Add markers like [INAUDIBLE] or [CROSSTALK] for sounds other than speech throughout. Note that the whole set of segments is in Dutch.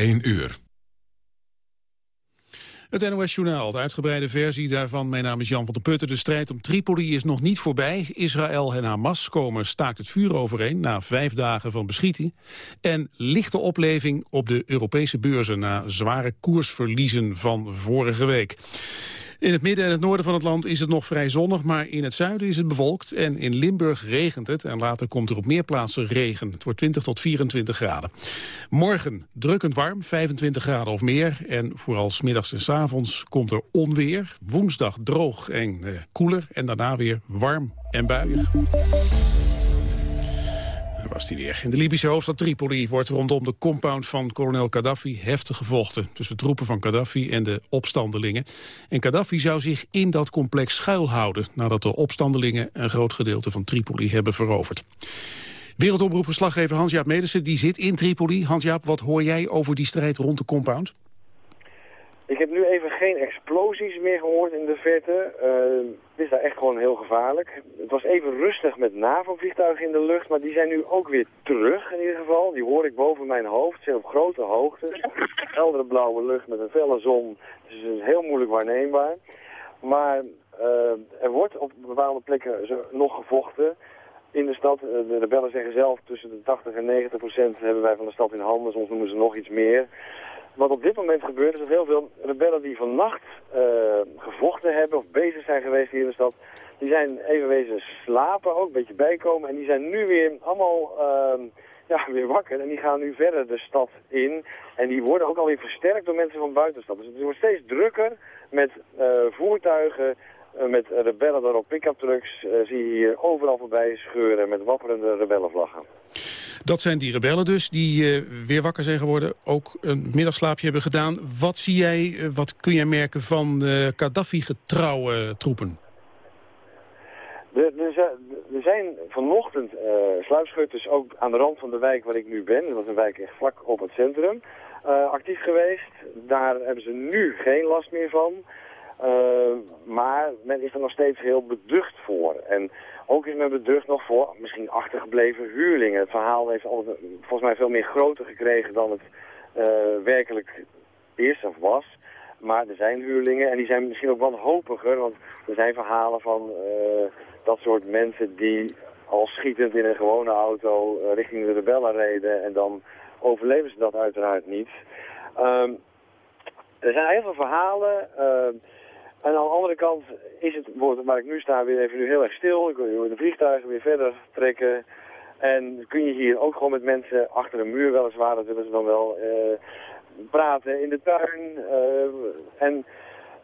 1 uur. Het NOS-journaal, de uitgebreide versie daarvan. Mijn naam is Jan van der Putten. De strijd om Tripoli is nog niet voorbij. Israël en Hamas komen staakt het vuur overeen... na vijf dagen van beschieting. En lichte opleving op de Europese beurzen... na zware koersverliezen van vorige week. In het midden en het noorden van het land is het nog vrij zonnig, maar in het zuiden is het bewolkt en in Limburg regent het en later komt er op meer plaatsen regen. Het wordt 20 tot 24 graden. Morgen drukkend warm, 25 graden of meer en vooral smiddags en s avonds komt er onweer. Woensdag droog en eh, koeler en daarna weer warm en buiig was weer. In de Libische hoofdstad Tripoli wordt rondom de compound van kolonel Gaddafi heftig gevochten tussen troepen van Gaddafi en de opstandelingen. En Gaddafi zou zich in dat complex schuilhouden nadat de opstandelingen een groot gedeelte van Tripoli hebben veroverd. Wereldomroepverslaggever Hans-Jaap Medersen die zit in Tripoli. Hans-Jaap, wat hoor jij over die strijd rond de compound? Ik heb nu even geen explosies meer gehoord in de verte. Uh, het is daar echt gewoon heel gevaarlijk. Het was even rustig met NAVO-vliegtuigen in de lucht, maar die zijn nu ook weer terug in ieder geval. Die hoor ik boven mijn hoofd, ze zijn op grote hoogte. Heldere blauwe lucht met een felle zon, dus het is heel moeilijk waarneembaar. Maar uh, er wordt op bepaalde plekken nog gevochten in de stad. De rebellen zeggen zelf tussen de 80 en 90 procent hebben wij van de stad in handen, soms noemen ze nog iets meer. Wat op dit moment gebeurt is dat heel veel rebellen die vannacht uh, gevochten hebben of bezig zijn geweest hier in de stad, die zijn even wezen slapen ook, een beetje bijkomen. En die zijn nu weer allemaal uh, ja, [LAUGHS] weer wakker en die gaan nu verder de stad in. En die worden ook alweer versterkt door mensen van buiten de stad. Dus het wordt steeds drukker met uh, voertuigen, uh, met rebellen daarop pick-up trucks. zie je hier overal voorbij scheuren met wapperende rebellenvlaggen. Dat zijn die rebellen dus, die uh, weer wakker zijn geworden, ook een middagslaapje hebben gedaan. Wat zie jij, uh, wat kun jij merken van uh, Gaddafi-getrouwe troepen? Er zijn vanochtend sluipschutters ook aan de rand van de wijk waar ik nu ben. Dat is een wijk echt vlak op het centrum. actief geweest. Daar hebben ze nu geen last meer van. maar men is er nog steeds heel beducht voor. En ook is men beducht nog voor misschien achtergebleven huurlingen. Het verhaal heeft altijd, volgens mij veel meer groter gekregen dan het uh, werkelijk is of was. Maar er zijn huurlingen en die zijn misschien ook wat hopiger. Want er zijn verhalen van uh, dat soort mensen die al schietend in een gewone auto uh, richting de rebellen reden. En dan overleven ze dat uiteraard niet. Um, er zijn heel veel verhalen. En aan de andere kant is het, waar ik nu sta, weer even nu heel erg stil. Ik hoor de vliegtuigen weer verder trekken. En kun je hier ook gewoon met mensen achter een muur weliswaar, dat willen ze dan wel, uh, praten in de tuin. Uh, en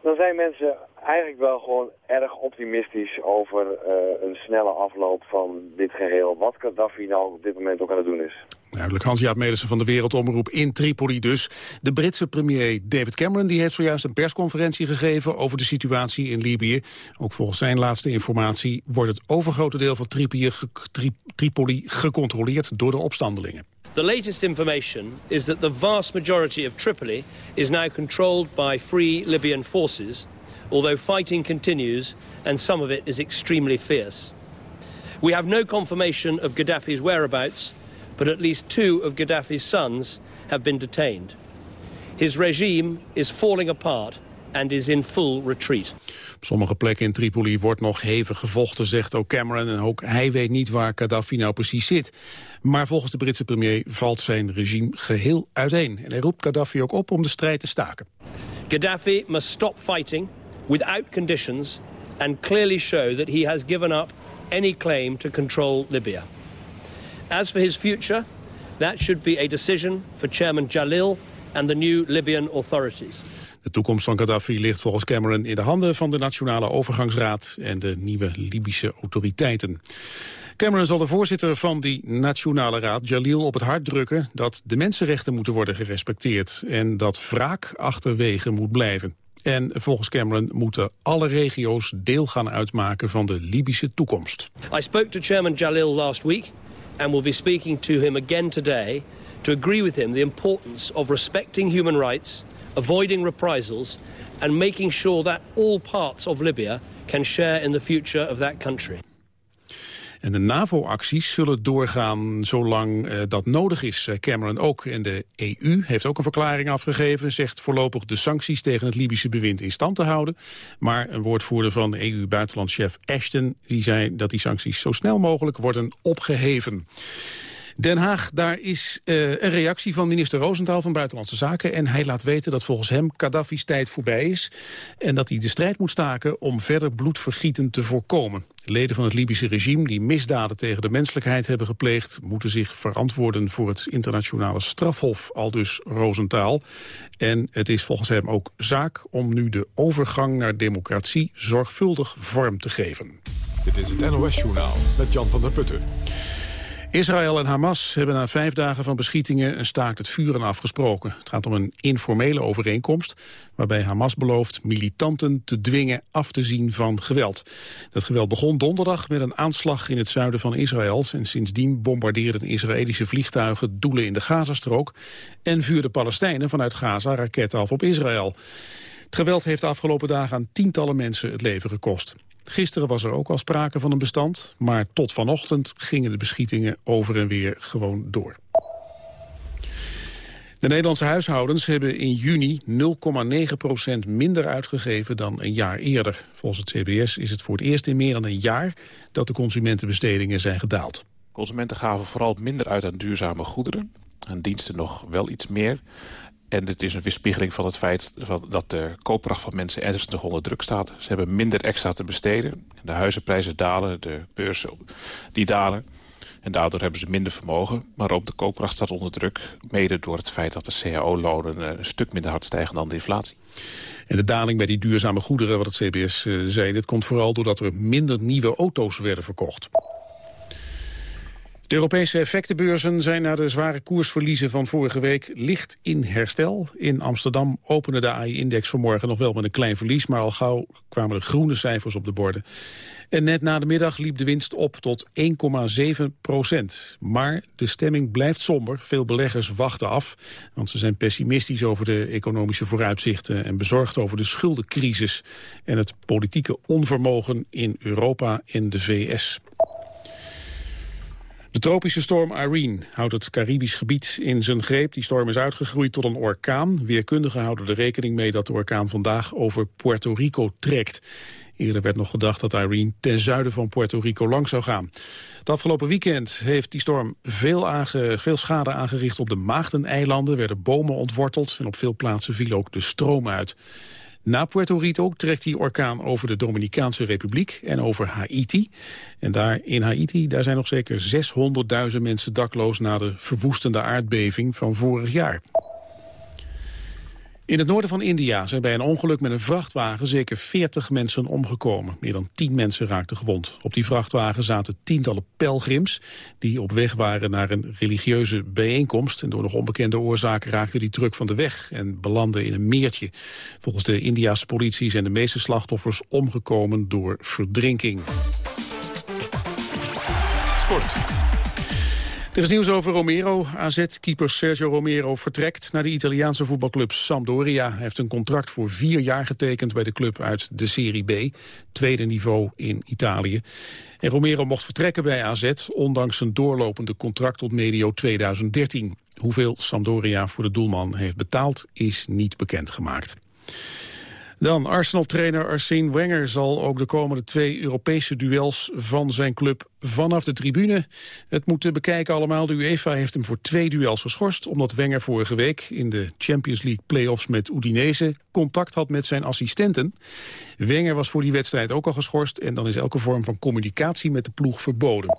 dan zijn mensen eigenlijk wel gewoon erg optimistisch over uh, een snelle afloop van dit geheel. Wat Gaddafi nou op dit moment ook aan het doen is. Duidelijk, Hans-Jaap Medersen van de Wereldomroep in Tripoli dus. De Britse premier David Cameron die heeft zojuist een persconferentie gegeven over de situatie in Libië. Ook volgens zijn laatste informatie wordt het overgrote deel van Tripoli, Tri Tripoli gecontroleerd door de opstandelingen. The latest information is that the vast majority of Tripoli is now controlled by free Libyan forces, although fighting continues and some of it is extremely fierce. We have no confirmation of Gaddafi's whereabouts, but at least two of Gaddafi's sons have been detained. His regime is falling apart and is in full retreat. Op sommige plekken in Tripoli wordt nog hevig gevochten, zegt ook Cameron. En ook hij weet niet waar Gaddafi nou precies zit. Maar volgens de Britse premier valt zijn regime geheel uiteen. En hij roept Gaddafi ook op om de strijd te staken. Gaddafi must stop fighting without conditions and clearly show that he has given up any claim to control Libya. As for his future, that should be a decision for Chairman Jalil and the new Libyan authorities. De toekomst van Gaddafi ligt volgens Cameron in de handen van de Nationale Overgangsraad en de nieuwe Libische autoriteiten. Cameron zal de voorzitter van die Nationale Raad, Jalil, op het hart drukken dat de mensenrechten moeten worden gerespecteerd en dat wraak achterwege moet blijven. En volgens Cameron moeten alle regio's deel gaan uitmaken van de Libische toekomst. I spoke to Chairman Jalil last week and will be speaking to him again today to agree with him the importance of respecting human rights, avoiding reprisals and making sure that all parts of Libya can share in the future of that country. En de NAVO-acties zullen doorgaan zolang uh, dat nodig is, Cameron ook. En de EU heeft ook een verklaring afgegeven, zegt voorlopig de sancties tegen het Libische bewind in stand te houden. Maar een woordvoerder van EU-buitenlandchef Ashton die zei dat die sancties zo snel mogelijk worden opgeheven. Den Haag, daar is uh, een reactie van minister Roosentaal van Buitenlandse Zaken. En hij laat weten dat volgens hem Gaddafi's tijd voorbij is. En dat hij de strijd moet staken om verder bloedvergieten te voorkomen. Leden van het Libische regime die misdaden tegen de menselijkheid hebben gepleegd... moeten zich verantwoorden voor het internationale strafhof, al dus Roosentaal. En het is volgens hem ook zaak om nu de overgang naar democratie zorgvuldig vorm te geven. Dit is het NOS-journaal met Jan van der Putten. Israël en Hamas hebben na vijf dagen van beschietingen een staakt het vuren afgesproken. Het gaat om een informele overeenkomst waarbij Hamas belooft militanten te dwingen af te zien van geweld. Dat geweld begon donderdag met een aanslag in het zuiden van Israël en sindsdien bombardeerden Israëlische vliegtuigen doelen in de Gazastrook en vuurden Palestijnen vanuit Gaza raketten af op Israël. Het geweld heeft de afgelopen dagen aan tientallen mensen het leven gekost. Gisteren was er ook al sprake van een bestand, maar tot vanochtend gingen de beschietingen over en weer gewoon door. De Nederlandse huishoudens hebben in juni 0,9% minder uitgegeven dan een jaar eerder. Volgens het CBS is het voor het eerst in meer dan een jaar dat de consumentenbestedingen zijn gedaald. Consumenten gaven vooral minder uit aan duurzame goederen. Aan diensten nog wel iets meer. En dit is een weerspiegeling van het feit dat de koopkracht van mensen ernstig onder druk staat. Ze hebben minder extra te besteden. De huizenprijzen dalen, de beurzen die dalen. En daardoor hebben ze minder vermogen. Maar ook de koopkracht staat onder druk. Mede door het feit dat de cao-lonen eh, een stuk minder hard stijgen dan de inflatie. En de daling bij die duurzame goederen, wat het CBS eh, zei... dit komt vooral doordat er minder nieuwe auto's werden verkocht. De Europese effectenbeurzen zijn na de zware koersverliezen van vorige week licht in herstel. In Amsterdam opende de AI-index vanmorgen nog wel met een klein verlies, maar al gauw kwamen er groene cijfers op de borden. En net na de middag liep de winst op tot 1,7 procent. Maar de stemming blijft somber. Veel beleggers wachten af, want ze zijn pessimistisch over de economische vooruitzichten en bezorgd over de schuldencrisis en het politieke onvermogen in Europa en de VS. De tropische storm Irene houdt het Caribisch gebied in zijn greep. Die storm is uitgegroeid tot een orkaan. Weerkundigen houden er rekening mee dat de orkaan vandaag over Puerto Rico trekt. Eerder werd nog gedacht dat Irene ten zuiden van Puerto Rico lang zou gaan. Het afgelopen weekend heeft die storm veel, veel schade aangericht op de Maagdeneilanden. werden bomen ontworteld en op veel plaatsen viel ook de stroom uit. Na Puerto Rico trekt die orkaan over de Dominicaanse Republiek en over Haiti. En daar in Haiti daar zijn nog zeker 600.000 mensen dakloos na de verwoestende aardbeving van vorig jaar. In het noorden van India zijn bij een ongeluk met een vrachtwagen zeker 40 mensen omgekomen. Meer dan 10 mensen raakten gewond. Op die vrachtwagen zaten tientallen pelgrims die op weg waren naar een religieuze bijeenkomst. En door nog onbekende oorzaken raakte die truck van de weg en belandde in een meertje. Volgens de Indiase politie zijn de meeste slachtoffers omgekomen door verdrinking. Sport. Er is nieuws over Romero. AZ-keeper Sergio Romero vertrekt naar de Italiaanse voetbalclub Sampdoria. Hij heeft een contract voor vier jaar getekend bij de club uit de Serie B. Tweede niveau in Italië. En Romero mocht vertrekken bij AZ, ondanks een doorlopende contract tot medio 2013. Hoeveel Sampdoria voor de doelman heeft betaald, is niet bekendgemaakt. Dan, Arsenal-trainer Arsene Wenger zal ook de komende twee Europese duels van zijn club vanaf de tribune het moeten bekijken allemaal. De UEFA heeft hem voor twee duels geschorst, omdat Wenger vorige week in de Champions League playoffs met Udinese contact had met zijn assistenten. Wenger was voor die wedstrijd ook al geschorst en dan is elke vorm van communicatie met de ploeg verboden.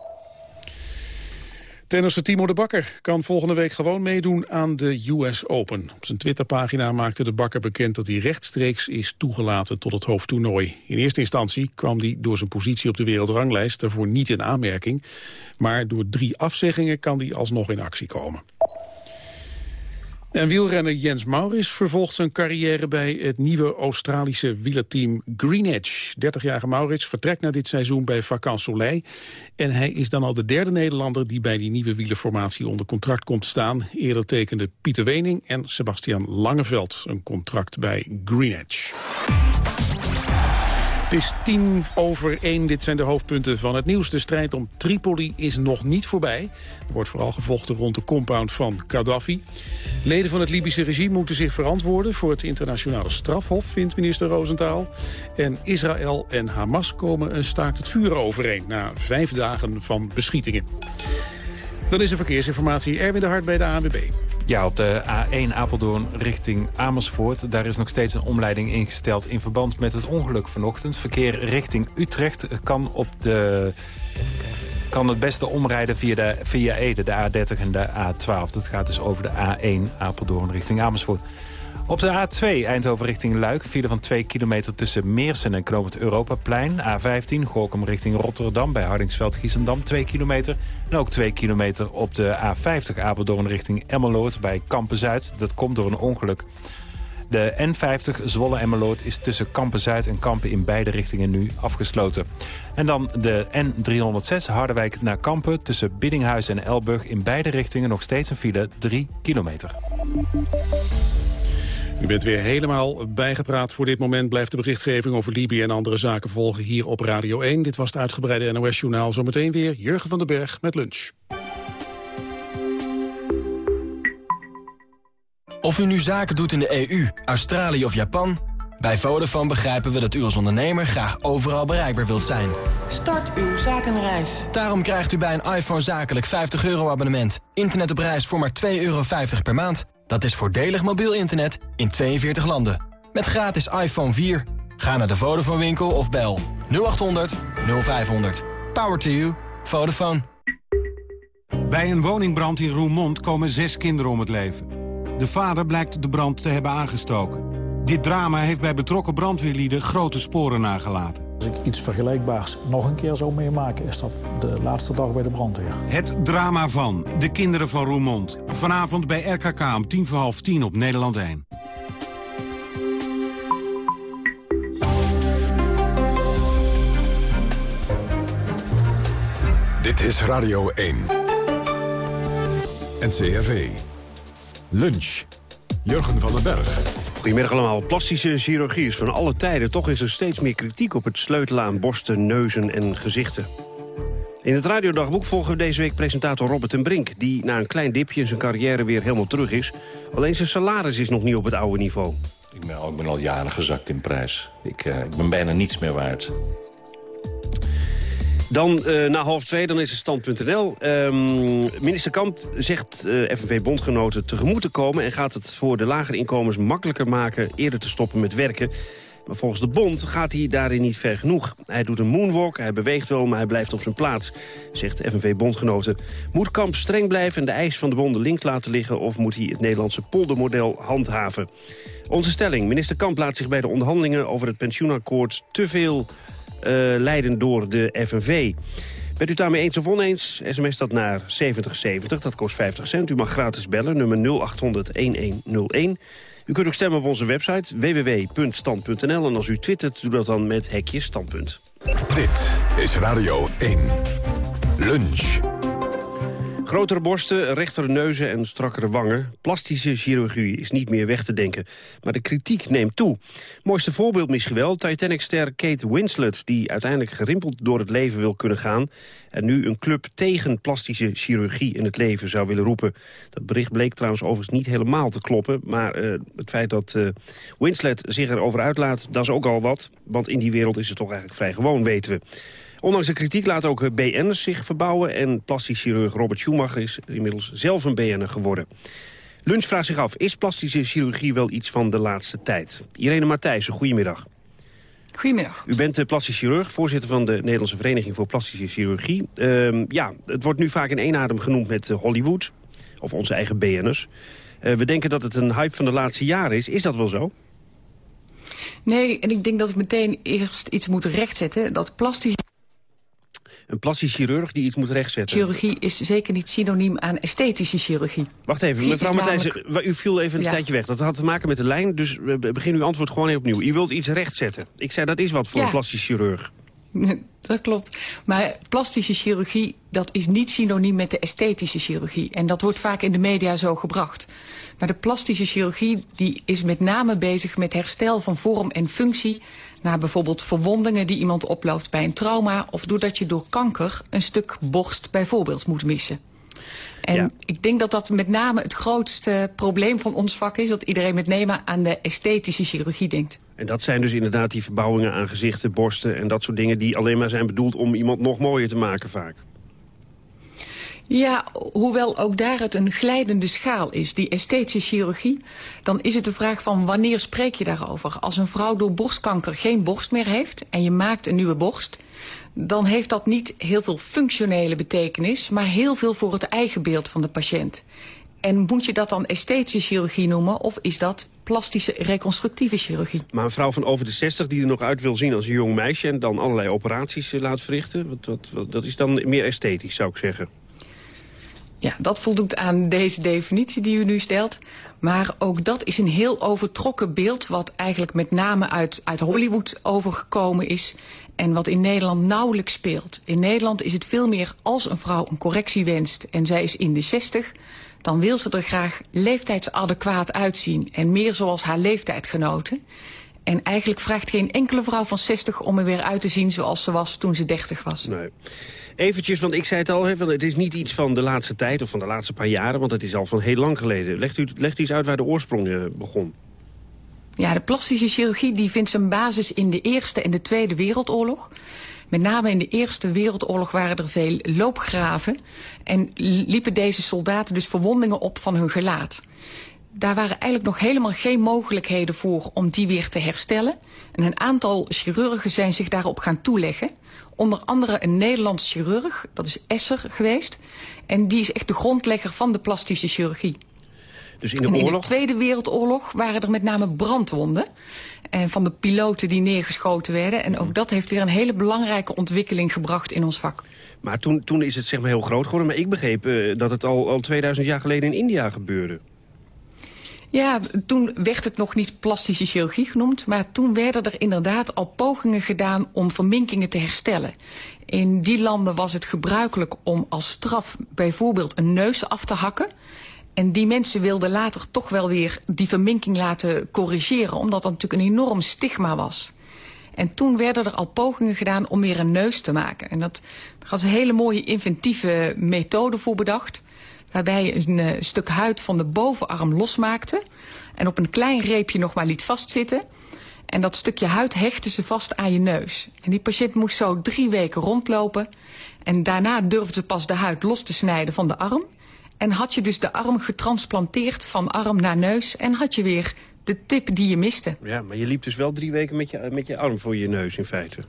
Tennisser Timo de Bakker kan volgende week gewoon meedoen aan de US Open. Op zijn Twitterpagina maakte de Bakker bekend dat hij rechtstreeks is toegelaten tot het hoofdtoernooi. In eerste instantie kwam hij door zijn positie op de wereldranglijst daarvoor niet in aanmerking. Maar door drie afzeggingen kan hij alsnog in actie komen. En wielrenner Jens Maurits vervolgt zijn carrière bij het nieuwe Australische wielerteam Green Edge. 30-jarige Maurits vertrekt na dit seizoen bij Vacan Soleil. En hij is dan al de derde Nederlander die bij die nieuwe wielerformatie onder contract komt staan. Eerder tekenden Pieter Wening en Sebastian Langeveld een contract bij Green Edge. Het is tien over één. Dit zijn de hoofdpunten van het nieuws. De strijd om Tripoli is nog niet voorbij. Er wordt vooral gevochten rond de compound van Gaddafi. Leden van het Libische regime moeten zich verantwoorden... voor het internationale strafhof, vindt minister Roosentaal. En Israël en Hamas komen een staakt het vuur overeen... na vijf dagen van beschietingen. Dan is er verkeersinformatie. Erwin de Hart bij de ANWB. Ja, op de A1 Apeldoorn richting Amersfoort. Daar is nog steeds een omleiding ingesteld in verband met het ongeluk vanochtend. Verkeer richting Utrecht kan op de kan het beste omrijden via, de, via Ede, de A30 en de A12. Dat gaat dus over de A1 Apeldoorn richting Amersfoort. Op de A2 Eindhoven richting Luik. File van 2 kilometer tussen Meersen en Knoop Europaplein. A15 Gorkum richting Rotterdam bij Hardingsveld-Giessendam 2 kilometer. En ook 2 kilometer op de A50 Apeldoorn richting Emmeloord bij Kampen-Zuid. Dat komt door een ongeluk. De N50 Zwolle-Emmeloord is tussen Kampen-Zuid en Kampen in beide richtingen nu afgesloten. En dan de N306 Harderwijk naar Kampen tussen Biddinghuis en Elburg in beide richtingen nog steeds een file 3 kilometer. U bent weer helemaal bijgepraat. Voor dit moment blijft de berichtgeving over Libië en andere zaken volgen hier op Radio 1. Dit was het uitgebreide NOS-journaal. Zometeen weer Jurgen van den Berg met lunch. Of u nu zaken doet in de EU, Australië of Japan... bij Vodafone begrijpen we dat u als ondernemer graag overal bereikbaar wilt zijn. Start uw zakenreis. Daarom krijgt u bij een iPhone zakelijk 50 euro abonnement. Internet op reis voor maar 2,50 euro per maand. Dat is voordelig mobiel internet in 42 landen. Met gratis iPhone 4. Ga naar de Vodafone winkel of bel 0800 0500. Power to you. Vodafone. Bij een woningbrand in Roermond komen zes kinderen om het leven. De vader blijkt de brand te hebben aangestoken. Dit drama heeft bij betrokken brandweerlieden grote sporen nagelaten. Als ik iets vergelijkbaars nog een keer zou meemaken... is dat de laatste dag bij de brandweer. Het drama van De Kinderen van Roermond. Vanavond bij RKK om tien voor half tien op Nederland 1. Dit is Radio 1. NCRV. Lunch. Jurgen van den Berg. Goedemiddag allemaal. Plastische chirurgie is van alle tijden. Toch is er steeds meer kritiek op het sleutelen aan borsten, neuzen en gezichten. In het radiodagboek volgen we deze week presentator Robert ten Brink... die na een klein dipje in zijn carrière weer helemaal terug is. Alleen zijn salaris is nog niet op het oude niveau. Ik ben, al, ik ben al jaren gezakt in prijs. Ik, uh, ik ben bijna niets meer waard. Dan uh, na half twee, dan is het stand.nl. Um, minister Kamp zegt uh, FNV-bondgenoten tegemoet te komen... en gaat het voor de lagere inkomens makkelijker maken eerder te stoppen met werken. Maar volgens de bond gaat hij daarin niet ver genoeg. Hij doet een moonwalk, hij beweegt wel, maar hij blijft op zijn plaats, zegt FNV-bondgenoten. Moet Kamp streng blijven en de eis van de bonden links laten liggen... of moet hij het Nederlandse poldermodel handhaven? Onze stelling, minister Kamp laat zich bij de onderhandelingen over het pensioenakkoord te veel leiden door de FNV. Bent u daarmee eens of oneens? SMS dat naar 7070, dat kost 50 cent. U mag gratis bellen, nummer 0800-1101. U kunt ook stemmen op onze website www.stand.nl. En als u twittert, doe dat dan met hekje standpunt. Dit is Radio 1. Lunch. Grotere borsten, rechtere neuzen en strakkere wangen. Plastische chirurgie is niet meer weg te denken. Maar de kritiek neemt toe. Mooiste voorbeeld misschien wel, Titanic-ster Kate Winslet... die uiteindelijk gerimpeld door het leven wil kunnen gaan... en nu een club tegen plastische chirurgie in het leven zou willen roepen. Dat bericht bleek trouwens overigens niet helemaal te kloppen... maar uh, het feit dat uh, Winslet zich erover uitlaat, dat is ook al wat. Want in die wereld is het toch eigenlijk vrij gewoon, weten we. Ondanks de kritiek laat ook BN'ers zich verbouwen... en plastisch chirurg Robert Schumacher is inmiddels zelf een BN'er geworden. Lunch vraagt zich af, is plastische chirurgie wel iets van de laatste tijd? Irene Matthijssen, goedemiddag. Goedemiddag. U bent plastisch chirurg, voorzitter van de Nederlandse Vereniging voor Plastische Chirurgie. Uh, ja, het wordt nu vaak in één adem genoemd met Hollywood, of onze eigen BN'ers. Uh, we denken dat het een hype van de laatste jaren is. Is dat wel zo? Nee, en ik denk dat ik meteen eerst iets moet rechtzetten. Dat plastische een plastisch chirurg die iets moet rechtzetten. Chirurgie is zeker niet synoniem aan esthetische chirurgie. Wacht even, mevrouw Matthijssen, u viel even een ja. tijdje weg. Dat had te maken met de lijn, dus begin uw antwoord gewoon even opnieuw. U wilt iets rechtzetten. Ik zei, dat is wat voor ja. een plastisch chirurg. [LAUGHS] Dat klopt. Maar plastische chirurgie, dat is niet synoniem met de esthetische chirurgie. En dat wordt vaak in de media zo gebracht. Maar de plastische chirurgie die is met name bezig met herstel van vorm en functie naar bijvoorbeeld verwondingen die iemand oploopt bij een trauma... of doordat je door kanker een stuk borst bijvoorbeeld moet missen. En Ja. ik denk dat dat met name het grootste probleem van ons vak is... dat iedereen met name aan de esthetische chirurgie denkt. En dat zijn dus inderdaad die verbouwingen aan gezichten, borsten... en dat soort dingen die alleen maar zijn bedoeld om iemand nog mooier te maken vaak. Ja, hoewel ook daar het een glijdende schaal is, die esthetische chirurgie... dan is het de vraag van wanneer spreek je daarover? Als een vrouw door borstkanker geen borst meer heeft en je maakt een nieuwe borst... dan heeft dat niet heel veel functionele betekenis... maar heel veel voor het eigen beeld van de patiënt. En moet je dat dan esthetische chirurgie noemen... of is dat plastische reconstructieve chirurgie? Maar een vrouw van over de 60 die er nog uit wil zien als een jong meisje... en dan allerlei operaties eh, laat verrichten... Wat, wat, dat is dan meer esthetisch, zou ik zeggen. Ja, dat voldoet aan deze definitie die u nu stelt. Maar ook dat is een heel overtrokken beeld... wat eigenlijk met name uit, uit Hollywood overgekomen is... en wat in Nederland nauwelijks speelt. In Nederland is het veel meer als een vrouw een correctie wenst... en zij is in de 60, dan wil ze er graag leeftijdsadequaat uitzien... en meer zoals haar leeftijdgenoten. En eigenlijk vraagt geen enkele vrouw van 60 om er weer uit te zien... zoals ze was toen ze 30 was. Nee. Eventjes, want ik zei het al, het is niet iets van de laatste tijd... of van de laatste paar jaren, want het is al van heel lang geleden. Legt u, legt u eens uit waar de oorsprong eh, begon. Ja, de plastische chirurgie die vindt zijn basis in de Eerste en de Tweede Wereldoorlog. Met name in de Eerste Wereldoorlog waren er veel loopgraven... en liepen deze soldaten dus verwondingen op van hun gelaat. Daar waren eigenlijk nog helemaal geen mogelijkheden voor om die weer te herstellen. En een aantal chirurgen zijn zich daarop gaan toeleggen. Onder andere een Nederlands chirurg, dat is Esser geweest. En die is echt de grondlegger van de plastische chirurgie. Dus in de En in de oorlog... Tweede Wereldoorlog waren er met name brandwonden. En van de piloten die neergeschoten werden. En ook dat heeft weer een hele belangrijke ontwikkeling gebracht in ons vak. Maar toen, toen is het zeg maar heel groot geworden. Maar ik begreep eh, dat het al, al 2000 jaar geleden in India gebeurde. Ja, toen werd het nog niet plastische chirurgie genoemd... maar toen werden er inderdaad al pogingen gedaan om verminkingen te herstellen. In die landen was het gebruikelijk om als straf bijvoorbeeld een neus af te hakken... En die mensen wilden later toch wel weer die verminking laten corrigeren... omdat dat natuurlijk een enorm stigma was. En toen werden er al pogingen gedaan om weer een neus te maken. En dat, was een hele mooie inventieve methode voor bedacht... waarbij je een eh, stuk huid van de bovenarm losmaakte... en op een klein reepje nog maar liet vastzitten... En dat stukje huid hechtte ze vast aan je neus. En die patiënt moest zo drie weken rondlopen. En daarna durfde ze pas de huid los te snijden van de arm. En had je dus de arm getransplanteerd van arm naar neus... en had je weer de tip die je miste. Ja, maar je liep dus wel drie weken met je, met je arm voor je neus in feite.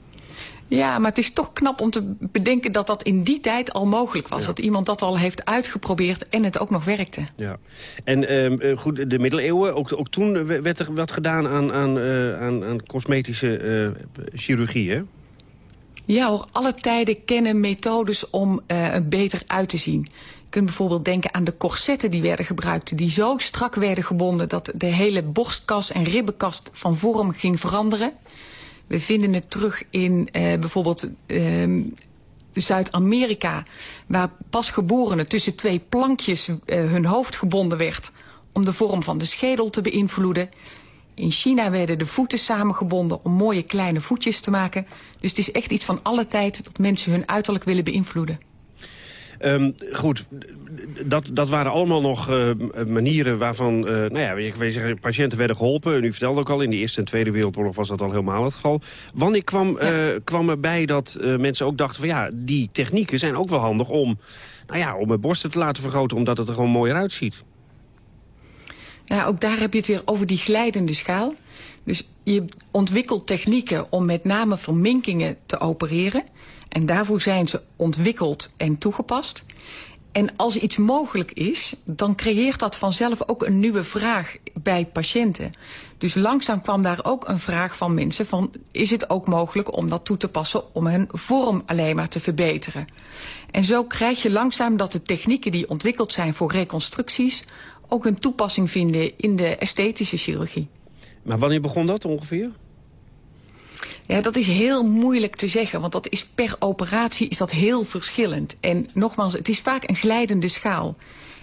Ja, maar het is toch knap om te bedenken dat dat in die tijd al mogelijk was. Dat iemand dat al heeft uitgeprobeerd en het ook nog werkte. Ja. En ehm, eh, goed, de middeleeuwen, ook, ook toen werd er wat gedaan aan, aan, eh, aan, aan cosmetische eh, chirurgie, hè? Ja hoor, alle tijden kennen methodes om uh, beter uit te zien. Je kunt bijvoorbeeld denken aan de corsetten die werden gebruikt... die zo strak werden gebonden dat de hele borstkas en ribbenkast van vorm ging veranderen. We vinden het terug in uh, bijvoorbeeld uh, Zuid-Amerika... waar pasgeborenen tussen twee plankjes uh, hun hoofd gebonden werd... om de vorm van de schedel te beïnvloeden. In China werden de voeten samengebonden om mooie kleine voetjes te maken. Dus het is echt iets van alle tijd dat mensen hun uiterlijk willen beïnvloeden. Um, goed, dat, dat waren allemaal nog uh, manieren waarvan, uh, nou ja, ik weet zeggen, patiënten werden geholpen. U vertelde ook al, in de Eerste en Tweede Wereldoorlog was dat al helemaal het geval. Wanneer kwam, ja. uh, kwam erbij dat mensen ook dachten van ja, die technieken zijn ook wel handig om, nou ja, om het borsten te laten vergroten, omdat het er gewoon mooier uitziet? Ja, ook daar heb je het weer over die glijdende schaal. Dus je ontwikkelt technieken om met name verminkingen te opereren. En daarvoor zijn ze ontwikkeld en toegepast. En als iets mogelijk is, dan creëert dat vanzelf ook een nieuwe vraag bij patiënten. Dus langzaam kwam daar ook een vraag van mensen van... is het ook mogelijk om dat toe te passen om hun vorm alleen maar te verbeteren? En zo krijg je langzaam dat de technieken die ontwikkeld zijn voor reconstructies... ook een toepassing vinden in de esthetische chirurgie. Maar wanneer begon dat ongeveer? Ja, dat is heel moeilijk te zeggen, want dat is per operatie is dat heel verschillend. En nogmaals, het is vaak een glijdende schaal.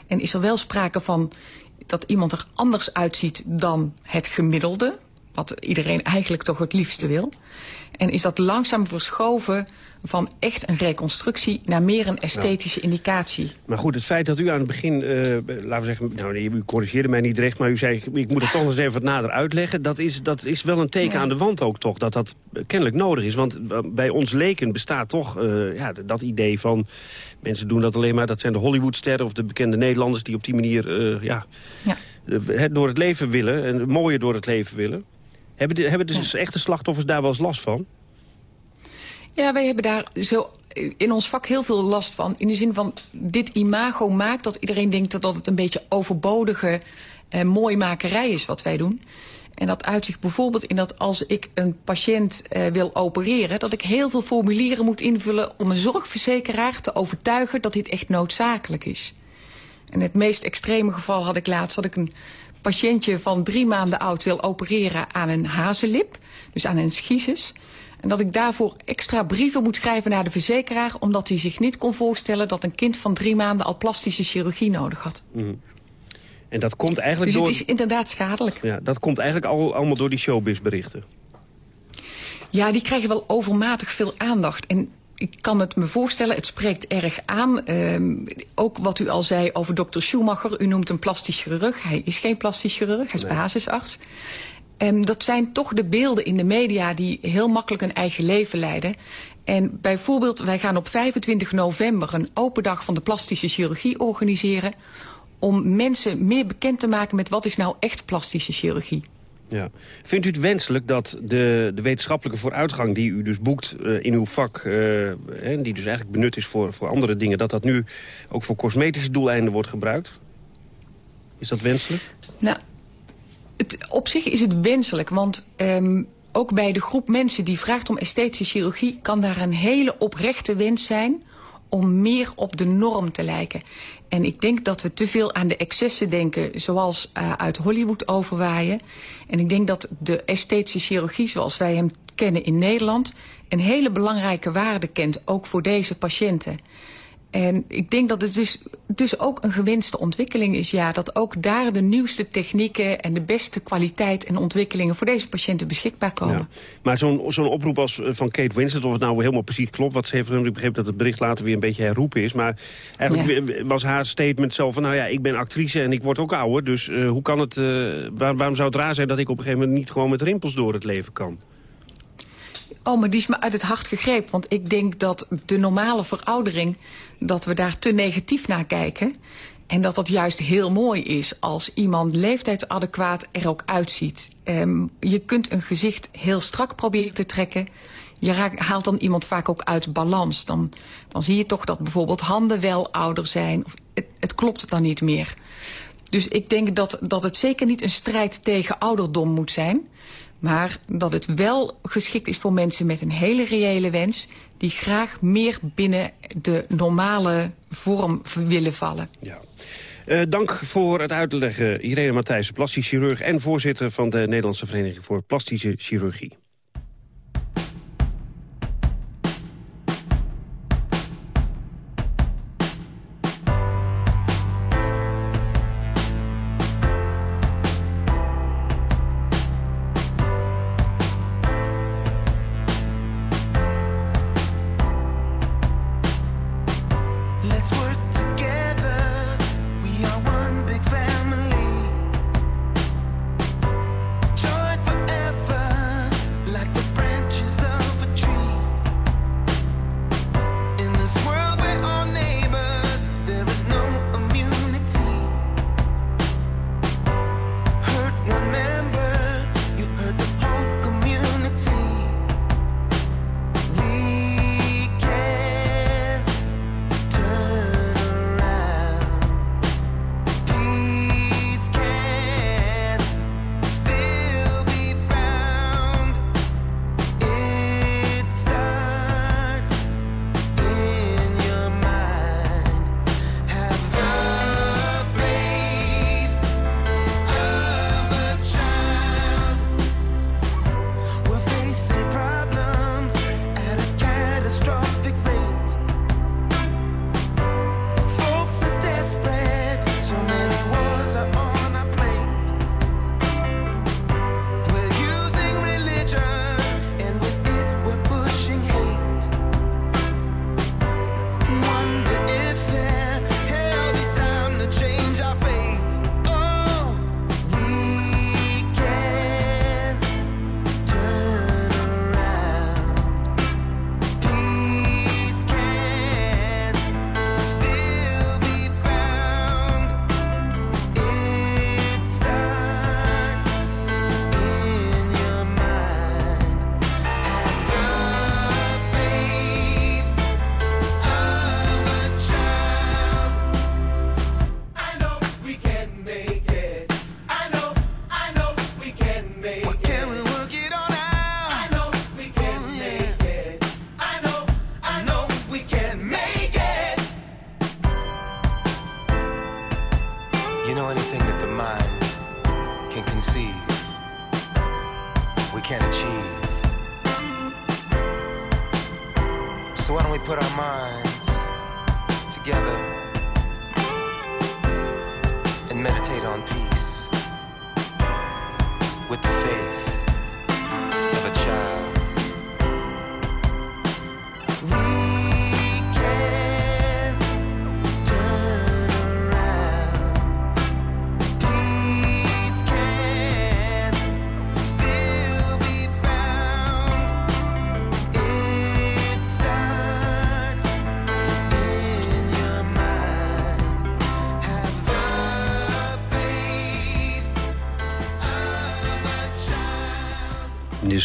En is er wel sprake van dat iemand er anders uitziet dan het gemiddelde. Wat iedereen eigenlijk toch het liefste wil. En is dat langzaam verschoven van echt een reconstructie naar meer een esthetische indicatie. Maar goed, het feit dat u aan het begin, uh, laten we zeggen... nou, nee, u corrigeerde mij niet recht, maar u zei... ik moet het toch eens even wat nader uitleggen. Dat is, dat is wel een teken aan de wand ook toch, dat dat kennelijk nodig is. Want bij ons leken bestaat toch uh, ja, dat idee van... mensen doen dat alleen maar, dat zijn de Hollywoodsterren... of de bekende Nederlanders die op die manier uh, ja, ja. door het leven willen... en mooier door het leven willen. Hebben de, hebben ja. echte slachtoffers daar wel eens last van? Ja, wij hebben daar zo in ons vak heel veel last van. In de zin van, dit imago maakt dat iedereen denkt dat het een beetje overbodige eh, mooimakerij is wat wij doen. En dat uitzicht bijvoorbeeld in dat als ik een patiënt eh, wil opereren... dat ik heel veel formulieren moet invullen om een zorgverzekeraar te overtuigen dat dit echt noodzakelijk is. En het meest extreme geval had ik laatst dat ik een patiëntje van drie maanden oud wil opereren aan een hazenlip. Dus aan een schizus. En dat ik daarvoor extra brieven moet schrijven naar de verzekeraar... omdat hij zich niet kon voorstellen dat een kind van drie maanden al plastische chirurgie nodig had. Mm. En dat komt eigenlijk dus door... het is inderdaad schadelijk. Ja, dat komt eigenlijk al, allemaal door die showbizberichten. Ja, die krijgen wel overmatig veel aandacht. En ik kan het me voorstellen, het spreekt erg aan. Um, ook wat u al zei over dokter Schumacher. U noemt een plastisch chirurg. Hij is geen plastisch chirurg, hij is nee. basisarts. Um, dat zijn toch de beelden in de media die heel makkelijk een eigen leven leiden. En bijvoorbeeld, wij gaan op 25 november een open dag van de plastische chirurgie organiseren... om mensen meer bekend te maken met wat is nou echt plastische chirurgie. Ja. Vindt u het wenselijk dat de, de wetenschappelijke vooruitgang die u dus boekt uh, in uw vak... Uh, en die dus eigenlijk benut is voor, voor andere dingen... dat dat nu ook voor cosmetische doeleinden wordt gebruikt? Is dat wenselijk? Nou, op zich is het wenselijk, want um, ook bij de groep mensen die vraagt om esthetische chirurgie... kan daar een hele oprechte wens zijn om meer op de norm te lijken. En ik denk dat we te veel aan de excessen denken... zoals uh, uit Hollywood overwaaien. En ik denk dat de esthetische chirurgie zoals wij hem kennen in Nederland... een hele belangrijke waarde kent, ook voor deze patiënten. En ik denk dat het dus, dus ook een gewenste ontwikkeling is. Ja, dat ook daar de nieuwste technieken en de beste kwaliteit en ontwikkelingen voor deze patiënten beschikbaar komen. Ja. Maar zo'n zo'n oproep als eh, van Kate Winslet, of het nou helemaal precies klopt, wat ze heeft, ik begreep dat het bericht later weer een beetje herroepen is. Maar eigenlijk ja. was haar statement zo van, nou ja, ik ben actrice en ik word ook ouder. Dus uh, hoe kan het, uh, waar, waarom zou het raar zijn dat ik op een gegeven moment niet gewoon met rimpels door het leven kan? Oh, maar die is me uit het hart gegrepen. Want ik denk dat de normale veroudering, dat we daar te negatief naar kijken. En dat dat juist heel mooi is als iemand leeftijdsadequaat er ook uitziet. Um, je kunt een gezicht heel strak proberen te trekken. Je haalt dan iemand vaak ook uit balans. Dan, dan zie je toch dat bijvoorbeeld handen wel ouder zijn. Of het, het klopt dan niet meer. Dus ik denk dat, dat het zeker niet een strijd tegen ouderdom moet zijn. Maar dat het wel geschikt is voor mensen met een hele reële wens... die graag meer binnen de normale vorm willen vallen. Ja. Uh, dank voor het uitleggen, Irene Matthijssen, plastisch chirurg... en voorzitter van de Nederlandse Vereniging voor Plastische Chirurgie.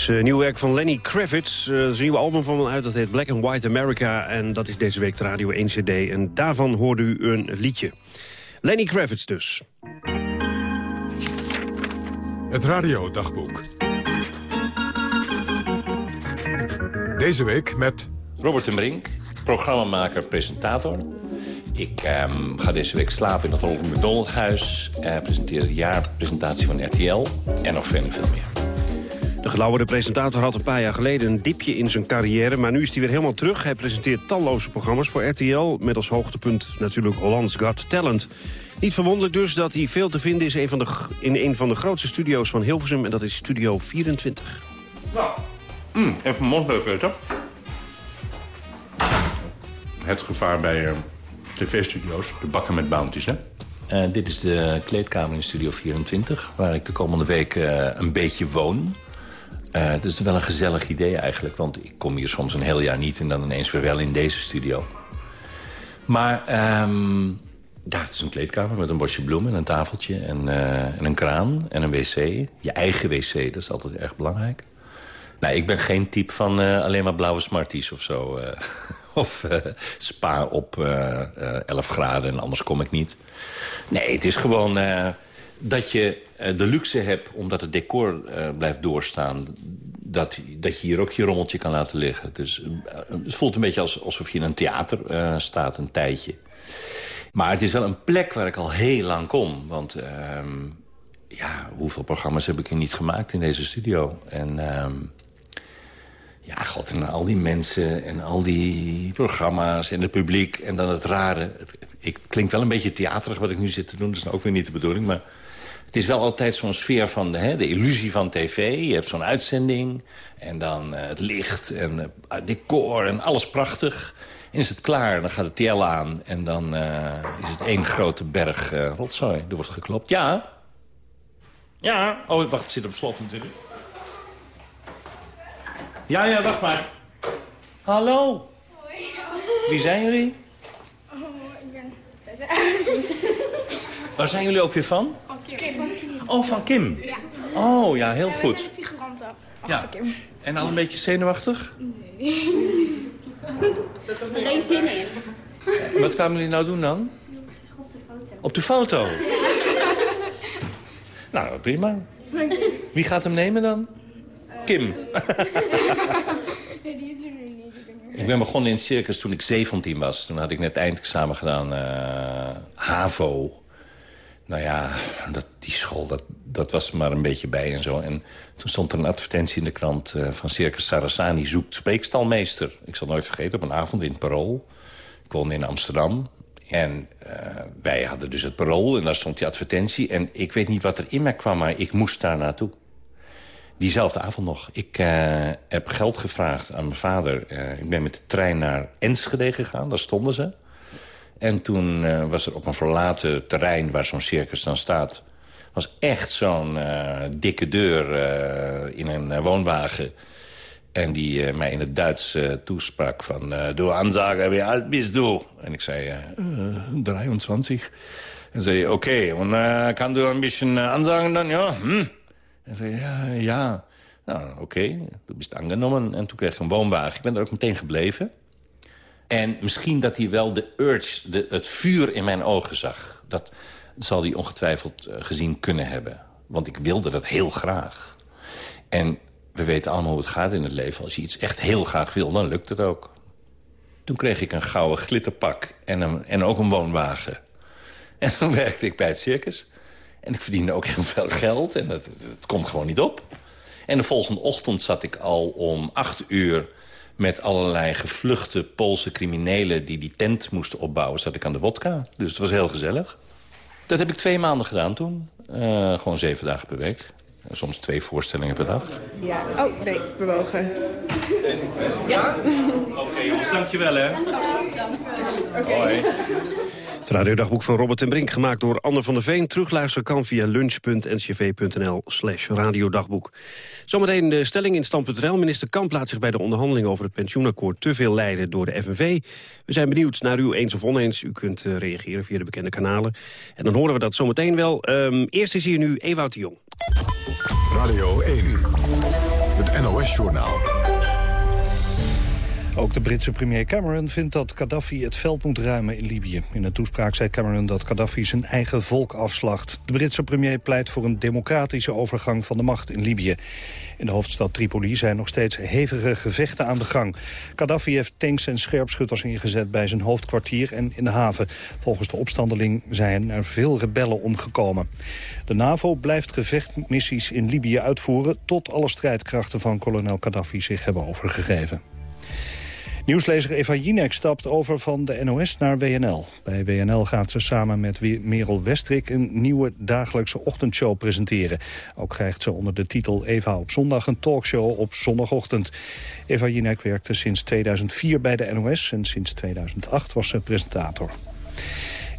Is eh, nieuw werk van Lenny Kravitz. Eh, Er is een nieuw album van hem uit, dat heet Black and White America. En dat is deze week de Radio 1 CD. En daarvan hoorde u een liedje. Lenny Kravitz dus. Het radiodagboek. Deze week met... Robert de Brink, programmamaker, presentator. Ik ehm, ga deze week slapen in het Ronald McDonald Huis. Uh, presenteer de jaarpresentatie van RTL. En nog veel en veel meer. De gelauwerde presentator had een paar jaar geleden een diepje in zijn carrière... maar nu is hij weer helemaal terug. Hij presenteert talloze programma's voor RTL... met als hoogtepunt natuurlijk Hollands Got Talent. Niet verwonderlijk dus dat hij veel te vinden is een van de, in een van de grootste studio's van Hilversum... en dat is Studio 24. Nou, mm, even mijn mond even Het gevaar bij eh, tv-studio's, de bakken met bounties, hè? Eh, dit is de kleedkamer in Studio 24, waar ik de komende week eh, een beetje woon. Eh, het is wel een gezellig idee eigenlijk, want ik kom hier soms een heel jaar niet... en dan ineens weer wel in deze studio. Maar ehm, ja, het is een kleedkamer met een bosje bloemen en een tafeltje... en, eh, en een kraan en een wc. Je eigen wc, dat is altijd erg belangrijk. Nou, ik ben geen type van eh, alleen maar blauwe Smarties of zo. [LAUGHS] of spa op eh, eh, 11 graden en anders kom ik niet. Nee, het is gewoon dat je eh, de luxe hebt... omdat het decor eh, blijft doorstaan... Dat, dat je hier ook je rommeltje kan laten liggen. Dus, eh, het voelt een beetje als, alsof je in een theater staat een tijdje. Maar het is wel een plek waar ik al heel lang kom. Want ehm, ja, hoeveel programma's heb ik er niet gemaakt in deze studio? En ehm, ja, god, en al die mensen en al die programma's en het publiek... en dan het rare. Het klinkt wel een beetje theaterig wat ik nu zit te doen. Dat is nou ook weer niet de bedoeling, maar... Het is wel altijd zo'n sfeer van de, hè, de illusie van tv. Je hebt zo'n uitzending en dan eh, het licht en eh, het decor en alles prachtig. En is het klaar, dan gaat het TL aan en dan eh, is het één grote berg eh, rotzooi. Er wordt geklopt. Ja? Ja? Oh, wacht, het zit op slot natuurlijk. Ja, ja, wacht maar. Hallo. Wie zijn jullie? Oh, ik ben Tessa. [LAUGHS] Waar zijn jullie ook weer van? Kim. Oh, van Kim. Ja. Oh, ja, heel Ja, goed. zijn de figuranten Ja. achter Kim. En al een beetje zenuwachtig? Nee. Zit er geen zin in. Wat kwamen jullie nou doen dan? Op de foto. Op de foto? [LAUGHS] nou, prima. Wie gaat hem nemen dan? Kim. [LAUGHS] Nee, die is er nu niet. Ik ben begonnen in het circus toen ik 17 was. Toen had ik net eindexamen gedaan, eh, HAVO. Nou ja, dat, die school, dat, dat was er maar een beetje bij en zo. En toen stond er een advertentie in de krant eh, van Circus Sarasani zoekt spreekstalmeester. Ik zal nooit vergeten, op een avond in het Parool. Ik woonde in Amsterdam. En eh, wij hadden dus het Parool en daar stond die advertentie. En ik weet niet wat er in mij kwam, maar ik moest daar naartoe. Diezelfde avond nog. Ik eh, heb geld gevraagd aan mijn vader. Ik ben met de trein naar Enschede gegaan, daar stonden ze. En toen eh, was er op een verlaten terrein waar zo'n circus dan staat... was echt zo'n eh, dikke deur eh, in een woonwagen... En die mij in het Duits toesprak van... du Ansage, wie alt bist du? En ik zei, eh, eh, 23. En zei oké, eh, kan du een beetje aanzagen dan? Ja, hm. En zei ja, ja. Nou, oké, du bist aangenomen. En toen kreeg ik een woonwagen. Ik ben er ook meteen gebleven. En misschien dat hij wel de urge, de, het vuur in mijn ogen zag. Dat zal hij ongetwijfeld eh, gezien kunnen hebben. Want ik wilde dat heel graag. En we weten allemaal hoe het gaat in het leven. Als je iets echt heel graag wil, dan lukt het ook. Toen kreeg ik een gouden glitterpak en, een, en ook een woonwagen. [LAUGHS] En toen werkte ik bij het circus. En ik verdiende ook heel veel geld en het, het komt gewoon niet op. En de volgende ochtend zat ik al om acht uur met allerlei gevluchte Poolse criminelen... die die tent moesten opbouwen, zat ik aan de wodka. Dus het was heel gezellig. Dat heb ik twee maanden gedaan toen. Uh, gewoon zeven dagen per week. Soms twee voorstellingen per dag. Ja, oh nee, bewogen. Ja. Oké okay, jongens, dankjewel hè. Oké. Hoi. Het radiodagboek van Robert en Brink, gemaakt door Anne van der Veen. Terugluisteren kan via lunch.ncv.nl slash radiodagboek. Zometeen de stelling in stand.nl. Minister Kamp laat zich bij de onderhandelingen over het pensioenakkoord... te veel leiden door de FNV. We zijn benieuwd naar u eens of oneens. U kunt uh, reageren via de bekende kanalen. En dan horen we dat zometeen wel. Um, eerst is hier nu Ewout de Jong. Radio 1, het NOS-journaal. Ook de Britse premier Cameron vindt dat Gaddafi het veld moet ruimen in Libië. In een toespraak zei Cameron dat Gaddafi zijn eigen volk afslacht. De Britse premier pleit voor een democratische overgang van de macht in Libië. In de hoofdstad Tripoli zijn nog steeds hevige gevechten aan de gang. Gaddafi heeft tanks en scherpschutters ingezet bij zijn hoofdkwartier en in de haven. Volgens de opstandeling zijn er veel rebellen omgekomen. De NAVO blijft gevechtmissies in Libië uitvoeren... tot alle strijdkrachten van kolonel Gaddafi zich hebben overgegeven. Nieuwslezer Eva Jinek stapt over van de NOS naar WNL. Bij WNL gaat ze samen met Merel Westrik een nieuwe dagelijkse ochtendshow presenteren. Ook krijgt ze onder de titel Eva op zondag een talkshow op zondagochtend. Eva Jinek werkte sinds 2004 bij de NOS en sinds 2008 was ze presentator.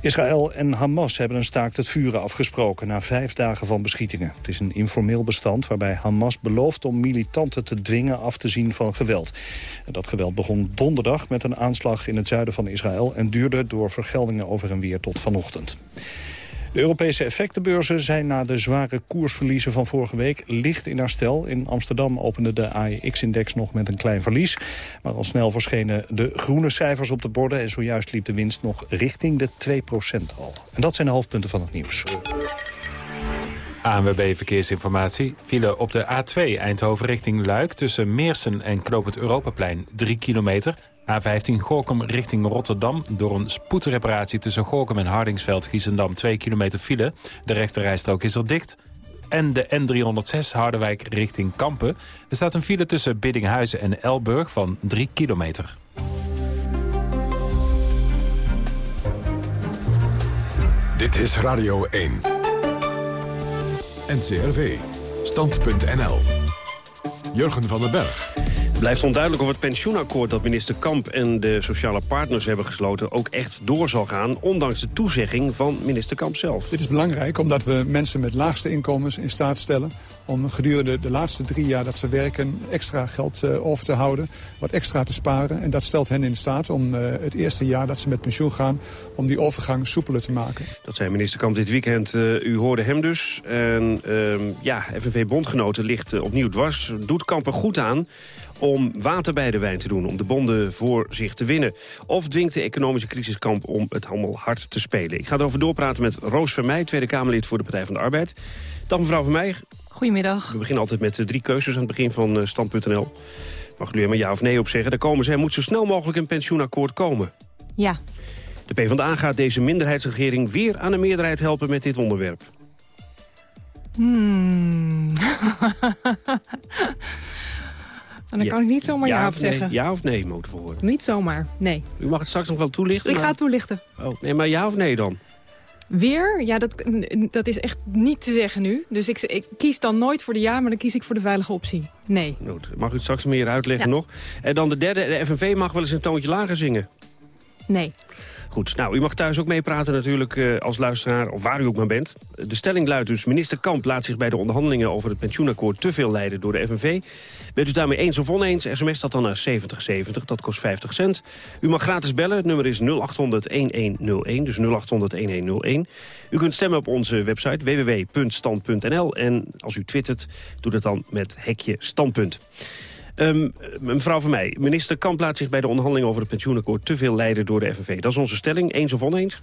Israël en Hamas hebben een staakt het vuren afgesproken na vijf dagen van beschietingen. Het is een informeel bestand waarbij Hamas belooft om militanten te dwingen af te zien van geweld. dat geweld begon donderdag met een aanslag in het zuiden van Israël en duurde door vergeldingen over en weer tot vanochtend. De Europese effectenbeurzen zijn na de zware koersverliezen van vorige week licht in herstel. In Amsterdam opende de AEX-index nog met een klein verlies. Maar al snel verschenen de groene cijfers op de borden... en zojuist liep de winst nog richting de 2% al. En dat zijn de hoofdpunten van het nieuws. ANWB Verkeersinformatie. File op de A2 Eindhoven richting Luik... tussen Meersen en Knoop Europaplein 3 kilometer. A15 Gorkum richting Rotterdam. Door een spoedreparatie tussen Gorkum en Hardingsveld-Giessendam 2 kilometer file. De rechterrijstrook is al dicht. En de N306 Harderwijk richting Kampen. Er staat een file tussen Biddinghuizen en Elburg van 3 kilometer. Dit is Radio 1. NCRV. Stand.nl. Jurgen van den Berg blijft onduidelijk of het pensioenakkoord dat minister Kamp en de sociale partners hebben gesloten ook echt door zal gaan, ondanks de toezegging van minister Kamp zelf. Dit is belangrijk omdat we mensen met laagste inkomens in staat stellen om gedurende de laatste drie jaar dat ze werken extra geld uh, over te houden, wat extra te sparen. En dat stelt hen in staat om uh, het eerste jaar dat ze met pensioen gaan, om die overgang soepeler te maken. Dat zei minister Kamp dit weekend. Uh, u hoorde hem dus. En ehm, ja, FNV-bondgenoten ligt opnieuw dwars. Doet Kamp er goed aan om water bij de wijn te doen, om de bonden voor zich te winnen? Of dwingt de economische crisiskamp om het allemaal hard te spelen? Ik ga erover doorpraten met Roos Vermeij, Tweede Kamerlid voor de Partij van de Arbeid. Dag mevrouw Vermeij. Goedemiddag. We beginnen altijd met drie keuzes aan het begin van uh, Stand.nl. Mag u er maar ja of nee op zeggen. Daar komen ze, er moet zo snel mogelijk een pensioenakkoord komen. Ja. De PvdA gaat deze minderheidsregering weer aan de meerderheid helpen met dit onderwerp. Hmm. [LAUGHS] En dan kan ik niet zomaar ja, ja op zeggen. Ja of nee? Niet zomaar, nee. U mag het straks nog wel toelichten? Ik ga het toelichten. Oh, nee, maar ja of nee dan? Weer? Ja, dat, dat is echt niet te zeggen nu. Dus ik, ik, kies dan nooit voor de ja, maar dan kies ik voor de veilige optie. Nee. Goed. Mag u het straks meer uitleggen nog? En dan de derde, de FNV mag wel eens een toontje lager zingen. Nee. Goed, nou, u mag thuis ook meepraten natuurlijk uh, als luisteraar, of waar u ook maar bent. De stelling luidt dus, minister Kamp laat zich bij de onderhandelingen over het pensioenakkoord te veel leiden door de FNV. Bent u daarmee eens of oneens, sms dat dan naar 7070, dat kost 50 cent. U mag gratis bellen, het nummer is 0800-1101, dus 0800-1101. U kunt stemmen op onze website www.stand.nl en als u twittert, doe dat dan met hekje standpunt. Um, mevrouw van mij, minister Kamp laat zich bij de onderhandeling over het pensioenakkoord te veel leiden door de FNV. Dat is onze stelling. Eens of oneens?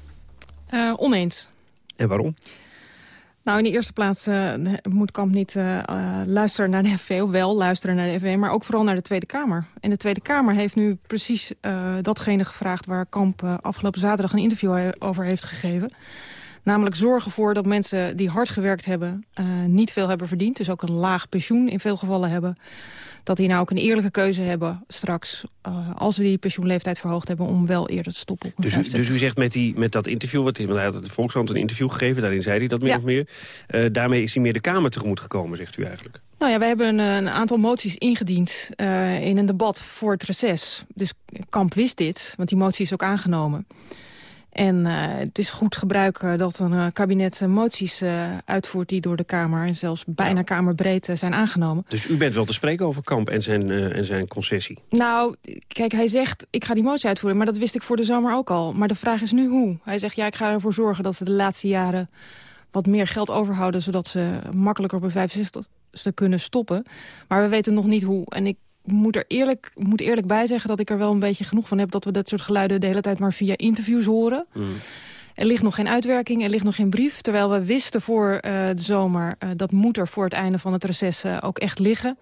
Uh, oneens. En waarom? Nou, in de eerste plaats uh, moet Kamp niet uh, luisteren naar de FNV, of wel luisteren naar de FNV, maar ook vooral naar de Tweede Kamer. En de Tweede Kamer heeft nu precies datgene gevraagd waar Kamp afgelopen zaterdag een interview over heeft gegeven. Namelijk zorgen ervoor dat mensen die hard gewerkt hebben... Uh, niet veel hebben verdiend, dus ook een laag pensioen in veel gevallen hebben dat die nou ook een eerlijke keuze hebben straks... Uh, als we die pensioenleeftijd verhoogd hebben om wel eerder te stoppen. Op dus, u, dus u zegt met, die, met dat interview, wat, want hij had de Volkskrant een interview gegeven... daarin zei hij dat Ja. of meer. Uh, daarmee is hij meer de Kamer tegemoet gekomen, zegt u eigenlijk. Nou ja, we hebben een, een aantal moties ingediend uh, in een debat voor het reces. Dus Kamp wist dit, want die motie is ook aangenomen. En uh, het is goed gebruik dat een uh, kabinet moties uitvoert... die door de Kamer en zelfs bijna kamerbreed zijn aangenomen. Dus u bent wel te spreken over Kamp en zijn, en zijn concessie? Nou, kijk, hij zegt, ik ga die motie uitvoeren... maar dat wist ik voor de zomer ook al. Maar de vraag is nu hoe. Hij zegt, ja, ik ga ervoor zorgen dat ze de laatste jaren... wat meer geld overhouden, zodat ze makkelijker op een 65 ste kunnen stoppen. Maar we weten nog niet hoe. En ik moet er eerlijk, moet eerlijk bij zeggen dat ik er wel een beetje genoeg van heb... dat we dat soort geluiden de hele tijd maar via interviews horen. Mm. Er ligt nog geen uitwerking, er ligt nog geen brief. Terwijl we wisten voor uh, de zomer, uh, dat moet er voor het einde van het reces uh, ook echt liggen.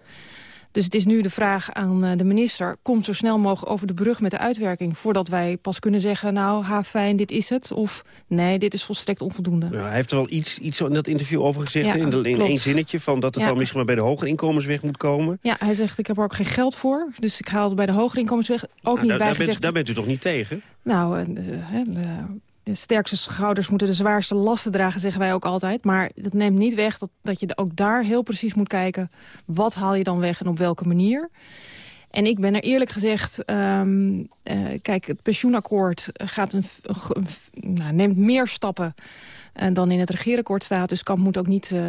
Dus het is nu de vraag aan uh, de minister... komt zo snel mogelijk over de brug met de uitwerking... voordat wij pas kunnen zeggen, nou, ha, fijn, dit is het. Of nee, dit is volstrekt onvoldoende. Ja, hij heeft er wel iets, iets in dat interview over gezegd, Ja, in, de, in één zinnetje... van dat het Ja. dan misschien maar bij de hogere inkomens weg moet komen. Ja, hij zegt, ik heb er ook geen geld voor. Dus ik haal het bij de hogere inkomens weg. Ook Nou, niet daar, bij daar, bent, daar bent u toch niet tegen? Nou, eh, de, de, de sterkste schouders moeten de zwaarste lasten dragen, zeggen wij ook altijd. Maar dat neemt niet weg dat, dat je ook daar heel precies moet kijken... wat haal je dan weg en op welke manier... En ik ben er eerlijk gezegd... Um, uh, kijk, het pensioenakkoord gaat een, een, nou, neemt meer stappen uh, dan in het regeerakkoord staat. Dus Kamp moet ook niet uh,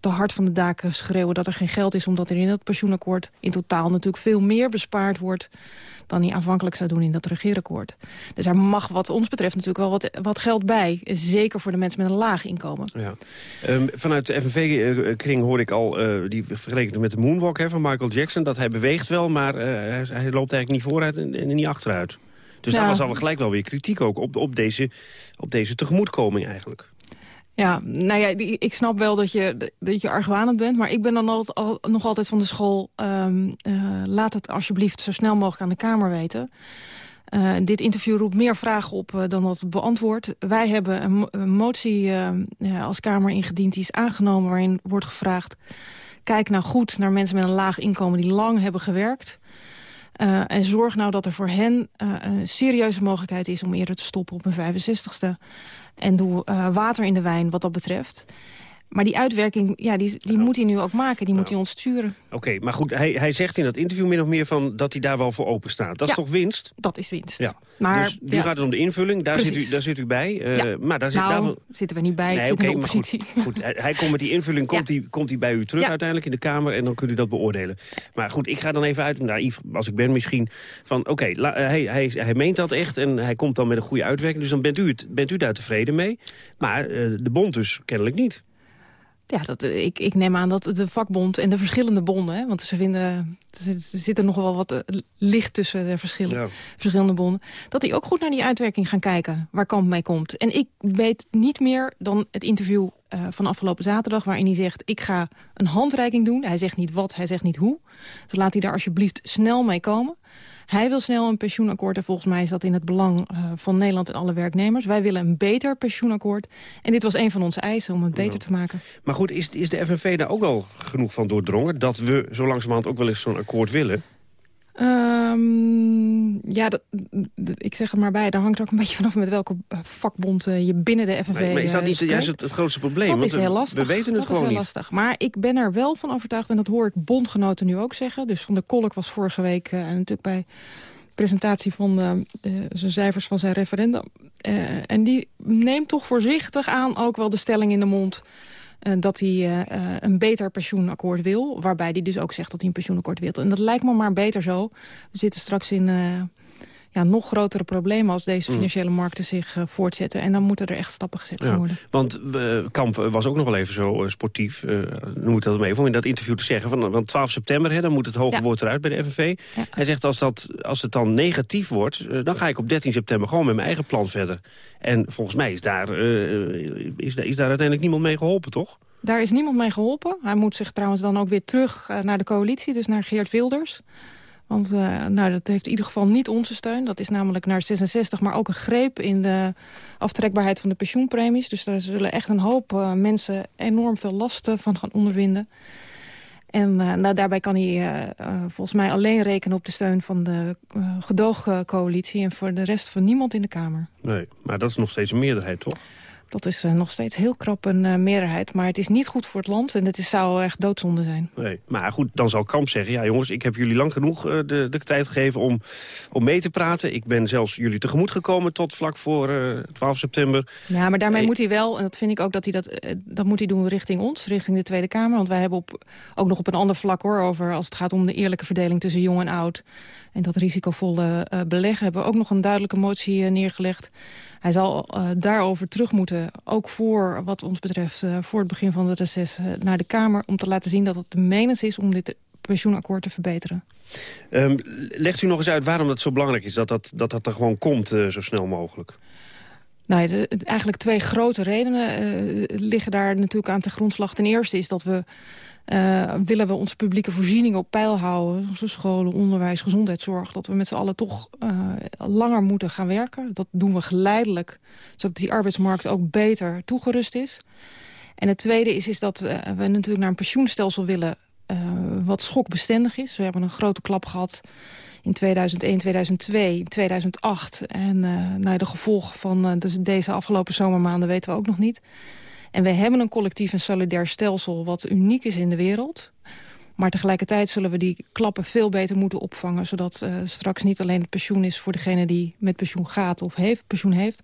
te, hard van de daken schreeuwen dat er geen geld is... omdat er in het pensioenakkoord in totaal natuurlijk veel meer bespaard wordt... dan hij aanvankelijk zou doen in dat regeerakkoord. Dus er mag wat ons betreft natuurlijk wel wat, wat geld bij. Zeker voor de mensen met een laag inkomen. Ja. Um, vanuit de FNV-kring hoor ik al, uh, die vergeleken met de moonwalk hè, van Michael Jackson... dat hij beweegt wel, maar uh, hij, loopt eigenlijk niet vooruit en, en niet achteruit. Dus ja. daar was al gelijk wel weer kritiek ook op, op, deze, op deze tegemoetkoming eigenlijk. Ja, nou ja, ik snap wel dat je, dat je argwanend bent... maar ik ben dan al, nog altijd van de school... Um, uh, laat het alsjeblieft zo snel mogelijk aan de Kamer weten. Uh, dit interview roept meer vragen op uh, dan dat het beantwoordt. Wij hebben een, een motie als Kamer ingediend, die is aangenomen... waarin wordt gevraagd, kijk nou goed naar mensen met een laag inkomen... die lang hebben gewerkt... Uh, en zorg nou dat er voor hen uh, een serieuze mogelijkheid is om eerder te stoppen op een 65ste. En doe uh, water in de wijn wat dat betreft. Maar die uitwerking, ja, die, die nou. moet hij nu ook maken. Die nou. moet hij ons sturen. Oké, okay, maar goed, hij, hij zegt in dat interview min of meer van dat hij daar wel voor open staat. Dat ja, is toch winst? Dat is winst. Ja. Maar, dus nu ja. gaat het om de invulling, daar, zit u, daar zit u bij. Uh, ja. maar daar zit, nou, daarvan... zitten we niet bij, nee, ik okay, zit in de oppositie. Goed, goed, hij, hij komt met die invulling, [LAUGHS] komt, hij, komt hij bij u terug uiteindelijk in de Kamer... en dan kunt u dat beoordelen. Maar goed, ik ga dan even uit, naïef als ik ben misschien... van oké, okay, hij, hij, hij meent dat echt en hij komt dan met een goede uitwerking... dus dan bent u, het, bent u daar tevreden mee. Maar uh, de bond dus kennelijk niet. Ja, dat, ik, ik neem aan dat de vakbond en de verschillende bonden... Hè, want ze vinden, er zit er nog wel wat licht tussen de verschillen, ja. verschillende bonden... dat die ook goed naar die uitwerking gaan kijken, waar Kamp mee komt. En ik weet niet meer dan het interview uh, van afgelopen zaterdag... waarin hij zegt, ik ga een handreiking doen. Hij zegt niet wat, hij zegt niet hoe. Dus laat hij daar alsjeblieft snel mee komen. Hij wil snel een pensioenakkoord en volgens mij is dat in het belang uh, van Nederland en alle werknemers. Wij willen een beter pensioenakkoord. En dit was een van onze eisen om het beter ja. te maken. Maar goed, is, is de FNV daar ook wel genoeg van doordrongen? Dat we zo langzamerhand ook wel eens zo'n akkoord willen? Um, ja, dat, ik zeg er maar bij. Daar hangt ook een [LAUGHS] beetje vanaf met welke vakbond uh, je binnen de FNV Maar, maar is dat niet spreekt. juist het, het, grootste probleem? Dat Want is heel lastig. We weten het dat gewoon is heel niet. lastig. Maar ik ben er wel van overtuigd, en dat hoor ik bondgenoten nu ook zeggen. Dus Van der Kolk was vorige week uh, en natuurlijk bij presentatie van uh, zijn cijfers van zijn referendum. Uh, en die neemt toch voorzichtig aan ook wel de stelling in de mond... Uh, dat hij uh, uh, een beter pensioenakkoord wil. Waarbij hij dus ook zegt dat hij een pensioenakkoord wil. En dat lijkt me maar beter zo. We zitten straks in ja, nog grotere problemen... als deze financiële markten zich voortzetten. En dan moeten er echt stappen gezet ja, worden. Want Kamp was ook nog wel even zo sportief, noem ik dat hem even... om in dat interview te zeggen, van, van 12 september... Hè, dan moet het hoge ja. woord eruit bij de FNV. Ja. Hij zegt, als, dat, als het dan negatief wordt... dan ga ik op 13 september gewoon met mijn eigen plan verder. En volgens mij is daar, is, is daar uiteindelijk niemand mee geholpen, toch? Daar is niemand mee geholpen. Hij moet zich trouwens dan ook weer terug naar de coalitie, dus naar Geert Wilders. Want uh, nou, dat heeft in ieder geval niet onze steun. Dat is namelijk naar 66, maar ook een greep in de aftrekbaarheid van de pensioenpremies. Dus daar zullen echt een hoop uh, mensen enorm veel last van gaan ondervinden. En uh, nou, daarbij kan hij volgens mij alleen rekenen op de steun van de gedoogcoalitie... en voor de rest van niemand in de Kamer. Nee, maar dat is nog steeds een meerderheid, toch? Dat is uh, nog steeds heel krap een uh, meerderheid. Maar het is niet goed voor het land en het is, zou echt doodzonde zijn. Nee, maar goed, dan zal Kamp zeggen... ja jongens, ik heb jullie lang genoeg uh, de, de tijd gegeven om, om mee te praten. Ik ben zelfs jullie tegemoet gekomen tot vlak voor 12 september. Ja, maar daarmee moet hij wel, en dat vind ik ook dat hij dat... dat moet hij doen richting ons, richting de Tweede Kamer. Want wij hebben op, ook nog op een ander vlak hoor... over als het gaat om de eerlijke verdeling tussen jong en oud... en dat risicovolle beleggen... hebben we ook nog een duidelijke motie neergelegd... Hij zal uh, daarover terug moeten, ook voor wat ons betreft... Uh, voor het begin van het reces uh, naar de Kamer... om te laten zien dat het de menens is om dit pensioenakkoord te verbeteren. Um, legt u nog eens uit waarom dat zo belangrijk is... dat dat, dat, dat er gewoon komt zo snel mogelijk? Nou, de, eigenlijk twee grote redenen liggen daar natuurlijk aan ten grondslag. Ten eerste is dat we uh, willen we onze publieke voorzieningen op peil houden... zoals scholen, onderwijs, gezondheidszorg... dat we met z'n allen toch uh, langer moeten gaan werken. Dat doen we geleidelijk, zodat die arbeidsmarkt ook beter toegerust is. En het tweede is, is dat uh, we natuurlijk naar een pensioenstelsel willen... wat schokbestendig is. We hebben een grote klap gehad in 2001, 2002, 2008. En nou, de gevolgen van deze afgelopen zomermaanden weten we ook nog niet... En we hebben een collectief en solidair stelsel wat uniek is in de wereld. Maar tegelijkertijd zullen we die klappen veel beter moeten opvangen... zodat uh, straks niet alleen het pensioen is voor degene die met pensioen gaat of heeft, pensioen heeft...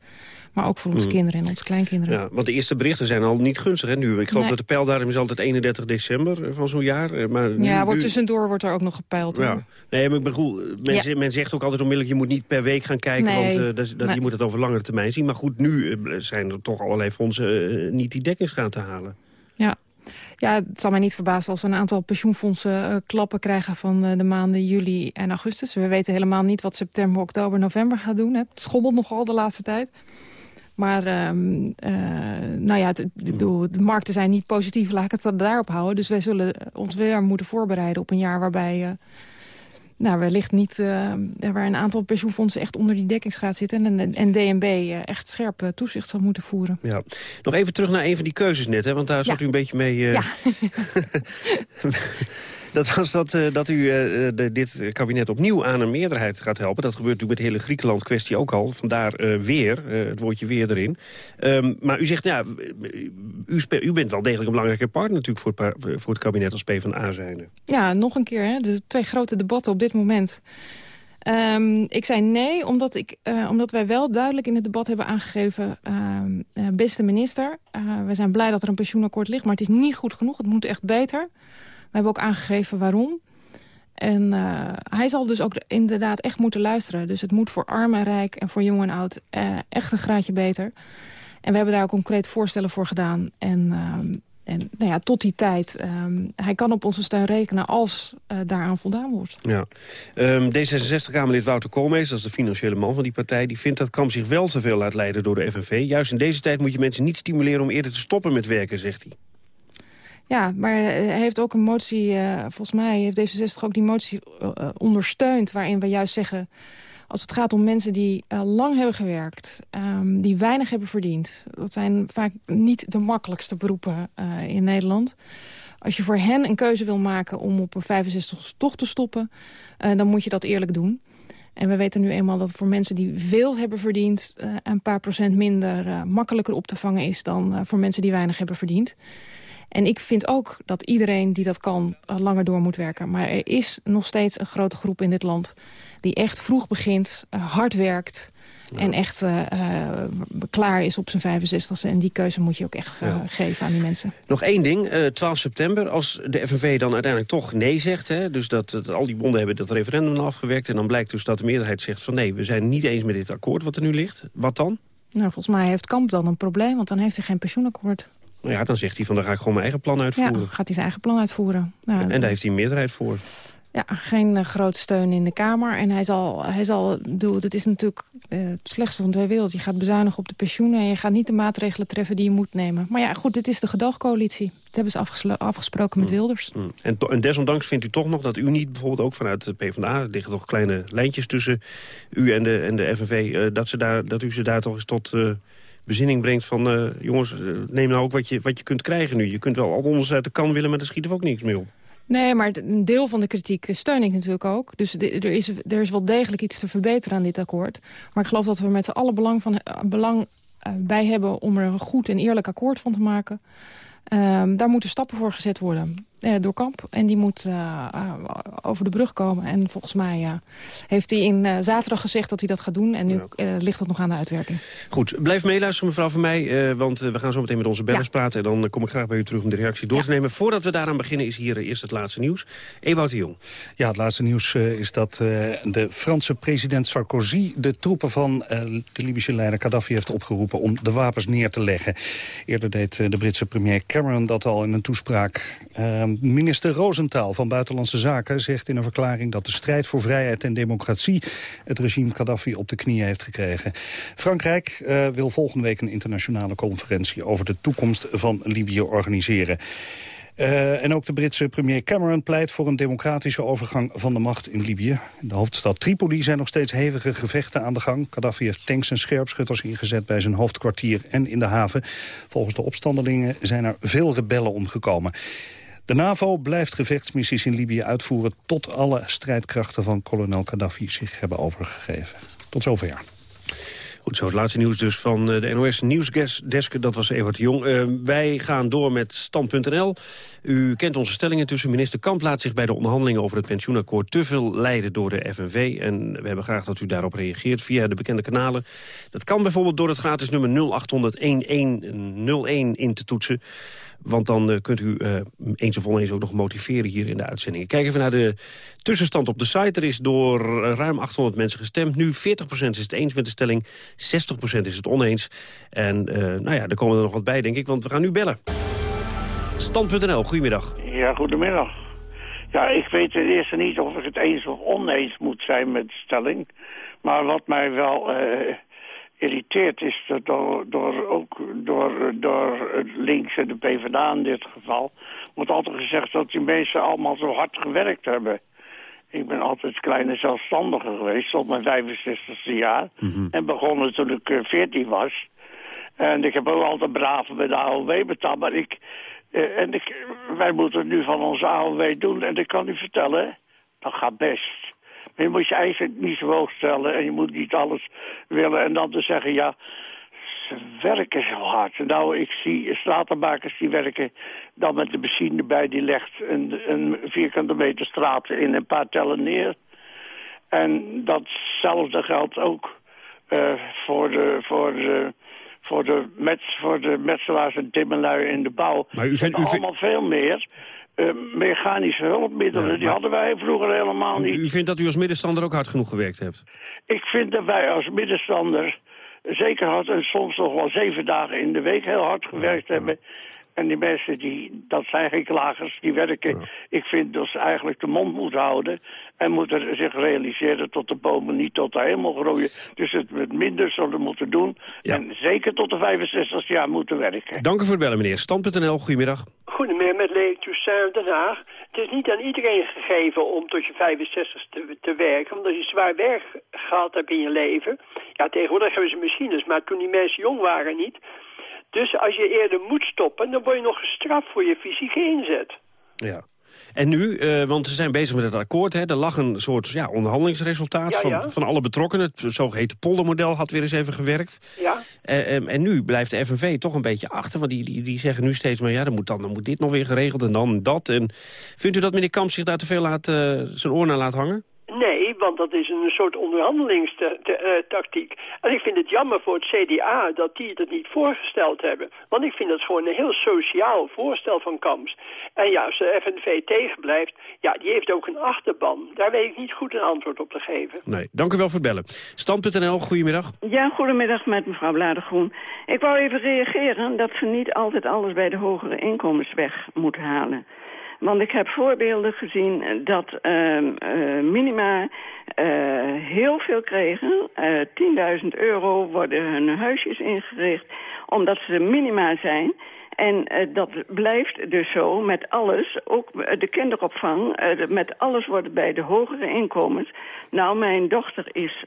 maar ook voor onze mm. kinderen en onze kleinkinderen. Ja, want de eerste berichten zijn al niet gunstig hè, nu. Ik geloof dat de pijldatum is altijd 31 december eh, van zo'n jaar. Eh, maar nu, ja, wordt tussendoor wordt er ook nog gepeild. Ja. Nee, maar ik bedoel, men, ja. men, zegt ook altijd onmiddellijk... je moet niet per week gaan kijken, nee, want uh, dat, je moet het over langere termijn zien. Maar goed, nu zijn er toch allerlei fondsen niet die dekkingsgraad te halen. Ja, ja, het zal mij niet verbazen als een aantal pensioenfondsen uh, klappen krijgen van uh, de maanden juli en augustus. We weten helemaal niet wat september, oktober, november gaat doen. Het schommelt nogal de laatste tijd. Maar um, uh, nou ja, de markten zijn niet positief, laat ik het daarop houden. Dus wij zullen ons weer moeten voorbereiden op een jaar waarbij nou, wellicht niet uh, waar een aantal pensioenfondsen echt onder die dekkingsgraad zitten... en, en DNB uh, echt scherp uh, toezicht zal moeten voeren. Ja. Nog even terug naar een van die keuzes net, hè, want daar ja. zat u een beetje mee... Ja. [LAUGHS] [LAUGHS] dat was dat, uh, dat u uh, de, dit kabinet opnieuw aan een meerderheid gaat helpen. Dat gebeurt natuurlijk met de hele Griekenland-kwestie ook al. Vandaar weer, het woordje weer erin. Um, maar u zegt, ja, u, bent wel degelijk een belangrijke partner natuurlijk voor het, voor het kabinet als PvdA zijnde. Ja, nog een keer, hè? twee grote debatten op dit moment. Um, ik zei nee, omdat, ik, omdat wij wel duidelijk in het debat hebben aangegeven... Uh, beste minister, we zijn blij dat er een pensioenakkoord ligt... maar het is niet goed genoeg, het moet echt beter. We hebben ook aangegeven waarom. En uh, hij zal dus ook inderdaad echt moeten luisteren. Dus het moet voor arm en rijk en voor jong en oud uh, echt een graadje beter. En we hebben daar ook concreet voorstellen voor gedaan. En, uh, en nou ja, tot die tijd, hij kan op onze steun rekenen als daaraan voldaan wordt. Ja. Um, D66-Kamerlid Wouter Koolmees, dat is de financiële man van die partij... die vindt dat Kamp zich wel te veel laat leiden door de FNV. Juist in deze tijd moet je mensen niet stimuleren om eerder te stoppen met werken, zegt hij. Ja, maar hij heeft ook een motie, uh, volgens mij heeft D66 ook die motie uh, ondersteund... waarin we juist zeggen, als het gaat om mensen die lang hebben gewerkt... Um, die weinig hebben verdiend... dat zijn vaak niet de makkelijkste beroepen in Nederland... Als je voor hen een keuze wil maken om op een 65 toch te stoppen... dan moet je dat eerlijk doen. En we weten nu eenmaal dat voor mensen die veel hebben verdiend... een paar procent minder makkelijker op te vangen is... dan voor mensen die weinig hebben verdiend. En ik vind ook dat iedereen die dat kan uh, langer door moet werken. Maar er is nog steeds een grote groep in dit land die echt vroeg begint, uh, hard werkt... Ja. En echt uh, uh, klaar is op zijn 65e. En die keuze moet je ook echt uh, ja. geven aan die mensen. Nog één ding, 12 september. Als de FNV dan uiteindelijk toch nee zegt... Hè, dus dat, dat, al die bonden hebben dat referendum afgewerkt... en dan blijkt dus dat de meerderheid zegt van... nee, we zijn niet eens met dit akkoord wat er nu ligt. Wat dan? Nou, volgens mij heeft Kamp dan een probleem... want dan heeft hij geen pensioenakkoord. Ja, dan zegt hij van, dan ga ik gewoon mijn eigen plan uitvoeren. Ja, gaat hij zijn eigen plan uitvoeren. Ja, en daar heeft hij een meerderheid voor. Ja, geen uh, grote steun in de Kamer. En hij zal, hij zal doen, het is natuurlijk uh, het slechtste van de twee wereld. Je gaat bezuinigen op de pensioenen en je gaat niet de maatregelen treffen die je moet nemen. Maar ja, goed, dit is de gedoogcoalitie. hebben ze afgesproken met Wilders. Mm. En, en desondanks vindt u toch nog dat u niet bijvoorbeeld ook vanuit de PvdA... er liggen toch kleine lijntjes tussen u en de, en de FNV... eh, dat, ze daar, dat u ze daar toch eens tot eh, bezinning brengt van... eh, jongens, eh, neem nou ook wat je, wat je kunt krijgen nu. Je kunt wel al ons de kan willen, maar daar schiet er ook niks mee op. Nee, maar een deel van de kritiek steun ik natuurlijk ook. Dus er is, er is wel degelijk iets te verbeteren aan dit akkoord. Maar ik geloof dat we met z'n allen belang, van, eh, belang eh, bij hebben... om er een goed en eerlijk akkoord van te maken. Ehm, daar moeten stappen voor gezet worden eh, door Kamp. En die moet eh, eh, over de brug komen. En volgens mij eh, heeft hij in eh, zaterdag gezegd dat hij dat gaat doen. En nu eh, ligt dat nog aan de uitwerking. Goed, blijf meeluisteren mevrouw van mij, eh, want eh, we gaan zo meteen met onze bellers praten... en dan eh, kom ik graag bij u terug om de reactie door te nemen. Voordat we daaraan beginnen is hier eh, eerst het laatste nieuws. Ewout de Jong. Ja, het laatste nieuws eh, is dat eh, de Franse president Sarkozy... de troepen van eh, de Libische leider Gaddafi heeft opgeroepen... om de wapens neer te leggen. Eerder deed eh, de Britse premier Cameron dat al in een toespraak. Eh, minister Rosenthal van Buitenlandse Zaken zegt in een verklaring... dat de strijd voor vrijheid en democratie... het regime Gaddafi op de knieën heeft gekregen. Frankrijk eh, wil volgende week een internationale conferentie... over de toekomst van Libië organiseren. Uh, en ook de Britse premier Cameron pleit voor een democratische overgang van de macht in Libië. In de hoofdstad Tripoli zijn nog steeds hevige gevechten aan de gang. Gaddafi heeft tanks en scherpschutters ingezet bij zijn hoofdkwartier en in de haven. Volgens de opstandelingen zijn er veel rebellen omgekomen. De NAVO blijft gevechtsmissies in Libië uitvoeren... tot alle strijdkrachten van kolonel Gaddafi zich hebben overgegeven. Tot zover. Goed zo, het laatste nieuws dus van eh, de NOS Nieuwsdesk. Dat was Evert Jong. Uh, wij gaan door met Stand.nl. U kent onze stellingen tussen. Minister Kamp laat zich bij de onderhandelingen over het pensioenakkoord... te veel leiden door de FNV. En we hebben graag dat u daarop reageert via de bekende kanalen. Dat kan bijvoorbeeld door het gratis nummer 0800-1101 in te toetsen. Want dan uh, kunt u uh, eens of oneens ook nog motiveren hier in de uitzendingen. Kijk even naar de tussenstand op de site. Er is door ruim 800 mensen gestemd. Nu 40% is het eens met de stelling, 60% is het oneens. En nou ja, er komen er nog wat bij, denk ik, want we gaan nu bellen. Stand.nl, goedemiddag. Ja, goedemiddag. Ja, ik weet ten eerste niet of ik het eens of oneens moet zijn met de stelling. Maar wat mij wel irriteert is door, door, ook door, door het links en de PvdA in dit geval... wordt altijd gezegd dat die mensen allemaal zo hard gewerkt hebben. Ik ben altijd kleine zelfstandige geweest tot mijn 65e jaar. Mm -hmm. En begonnen toen ik 14 was. En ik heb ook altijd braaf bij de AOW betaald. Maar ik, uh, en ik, wij moeten nu van onze AOW doen. En ik kan u vertellen, dat gaat best. Maar je moet je eisen niet zo hoog stellen en je moet niet alles willen. En dan te zeggen, ja, ze werken zo hard. Nou, ik zie stratenmakers die werken dan met de machine bij. Die legt een, een vierkante meter straat in een paar tellen neer. En datzelfde geldt ook uh, voor de... Voor de voor de, mets, voor de metselaars en timmerlui in de bouw. Maar u u allemaal veel meer. Uh, mechanische hulpmiddelen, ja, die hadden wij vroeger helemaal niet. U vindt dat u als middenstander ook hard genoeg gewerkt hebt? Ik vind dat wij als middenstander zeker hard en soms nog wel zeven dagen in de week heel hard gewerkt ja, hebben. En die mensen, die, dat zijn geen klagers, die werken. Ja. Ik vind dat ze eigenlijk de mond moeten houden. En moeten zich realiseren tot de bomen niet tot de hemel groeien. Dus het met minder zullen moeten doen. Ja. En zeker tot de 65 jaar moeten werken. Dank u voor het bellen, meneer. Stand.nl, goedemiddag. Goedemiddag, met Leek Toussaint Den Haag. Het is niet aan iedereen gegeven om tot je 65 te, te werken. Omdat je zwaar werk gehad hebt in je leven. Ja, tegenwoordig hebben ze machines, maar toen die mensen jong waren niet... Dus als je eerder moet stoppen, dan word je nog gestraft voor je fysieke inzet. Ja. En nu, uh, want ze zijn bezig met het akkoord, hè, er lag een soort ja, onderhandelingsresultaat ja, ja. Van, van alle betrokkenen. Het zogeheten poldermodel had weer eens even gewerkt. Ja. Uh, um, en nu blijft de FNV toch een beetje achter, want die, die, die zeggen nu steeds maar... ja, dan moet, dan, dan moet dit nog weer geregeld en dan dat. En vindt u dat meneer Kamp zich daar te veel laat, uh, zijn oor naar laat hangen? Nee, want dat is een soort onderhandelingstactiek. En ik vind het jammer voor het CDA dat die het niet voorgesteld hebben. Want ik vind dat gewoon een heel sociaal voorstel van Kamps. En ja, als de FNV tegenblijft, ja, die heeft ook een achterban. Daar weet ik niet goed een antwoord op te geven. Nee, dank u wel voor het bellen. Stand.nl, goedemiddag. Ja, goedemiddag met mevrouw Bladergroen. Ik wou even reageren dat ze niet altijd alles bij de hogere inkomens weg moeten halen. Want ik heb voorbeelden gezien dat uh, uh, minima uh, heel veel kregen. 10.000 euro worden hun huisjes ingericht omdat ze minima zijn. En eh, dat blijft dus zo met alles. Ook eh, de kinderopvang, eh, met alles wordt bij de hogere inkomens. Nou, mijn dochter is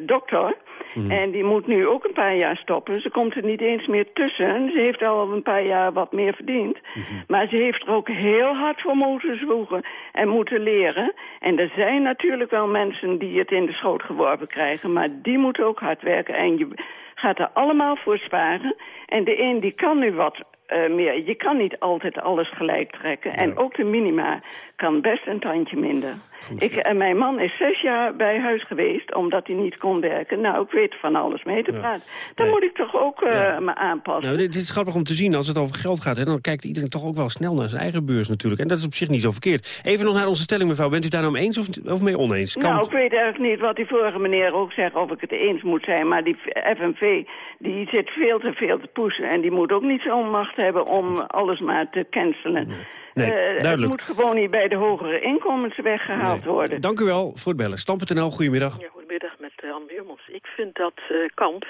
dokter. Mhm. En die moet nu ook een paar jaar stoppen. Ze komt er niet eens meer tussen. Ze heeft al een paar jaar wat meer verdiend. Maar ze heeft er ook heel hard voor moeten zwoegen en moeten leren. En er zijn natuurlijk wel mensen die het in de schoot geworpen krijgen. Maar die moeten ook hard werken. En je gaat er allemaal voor sparen. En de een die kan nu wat eh, meer. Je kan niet altijd alles gelijk trekken. En ook de minima kan best een tandje minder. Ik, en mijn man is zes jaar bij huis geweest omdat hij niet kon werken. Nou, ik weet van alles mee te praten. Dan moet ik toch ook eh, me aanpassen. Nou, dit, is grappig om te zien. Als het over geld gaat, hè, dan kijkt iedereen toch ook wel snel naar zijn eigen beurs natuurlijk. En dat is op zich niet zo verkeerd. Even nog naar onze stelling, mevrouw. Bent u daar nou mee eens of, of mee oneens? Kan- Nou, ik weet eigenlijk niet wat die vorige meneer ook zegt of ik het eens moet zijn. Maar die FNV, die zit veel te veel te poesen. En die moet ook niet zo'n macht hebben om alles maar te cancelen. Nee, Eh, het duidelijk. moet gewoon niet bij de hogere inkomens weggehaald worden. Dank u wel voor het bellen. Stam.nl, goedemiddag. Ja, goedemiddag met uh, Anne Weermans. Ik vind dat eh, Kamp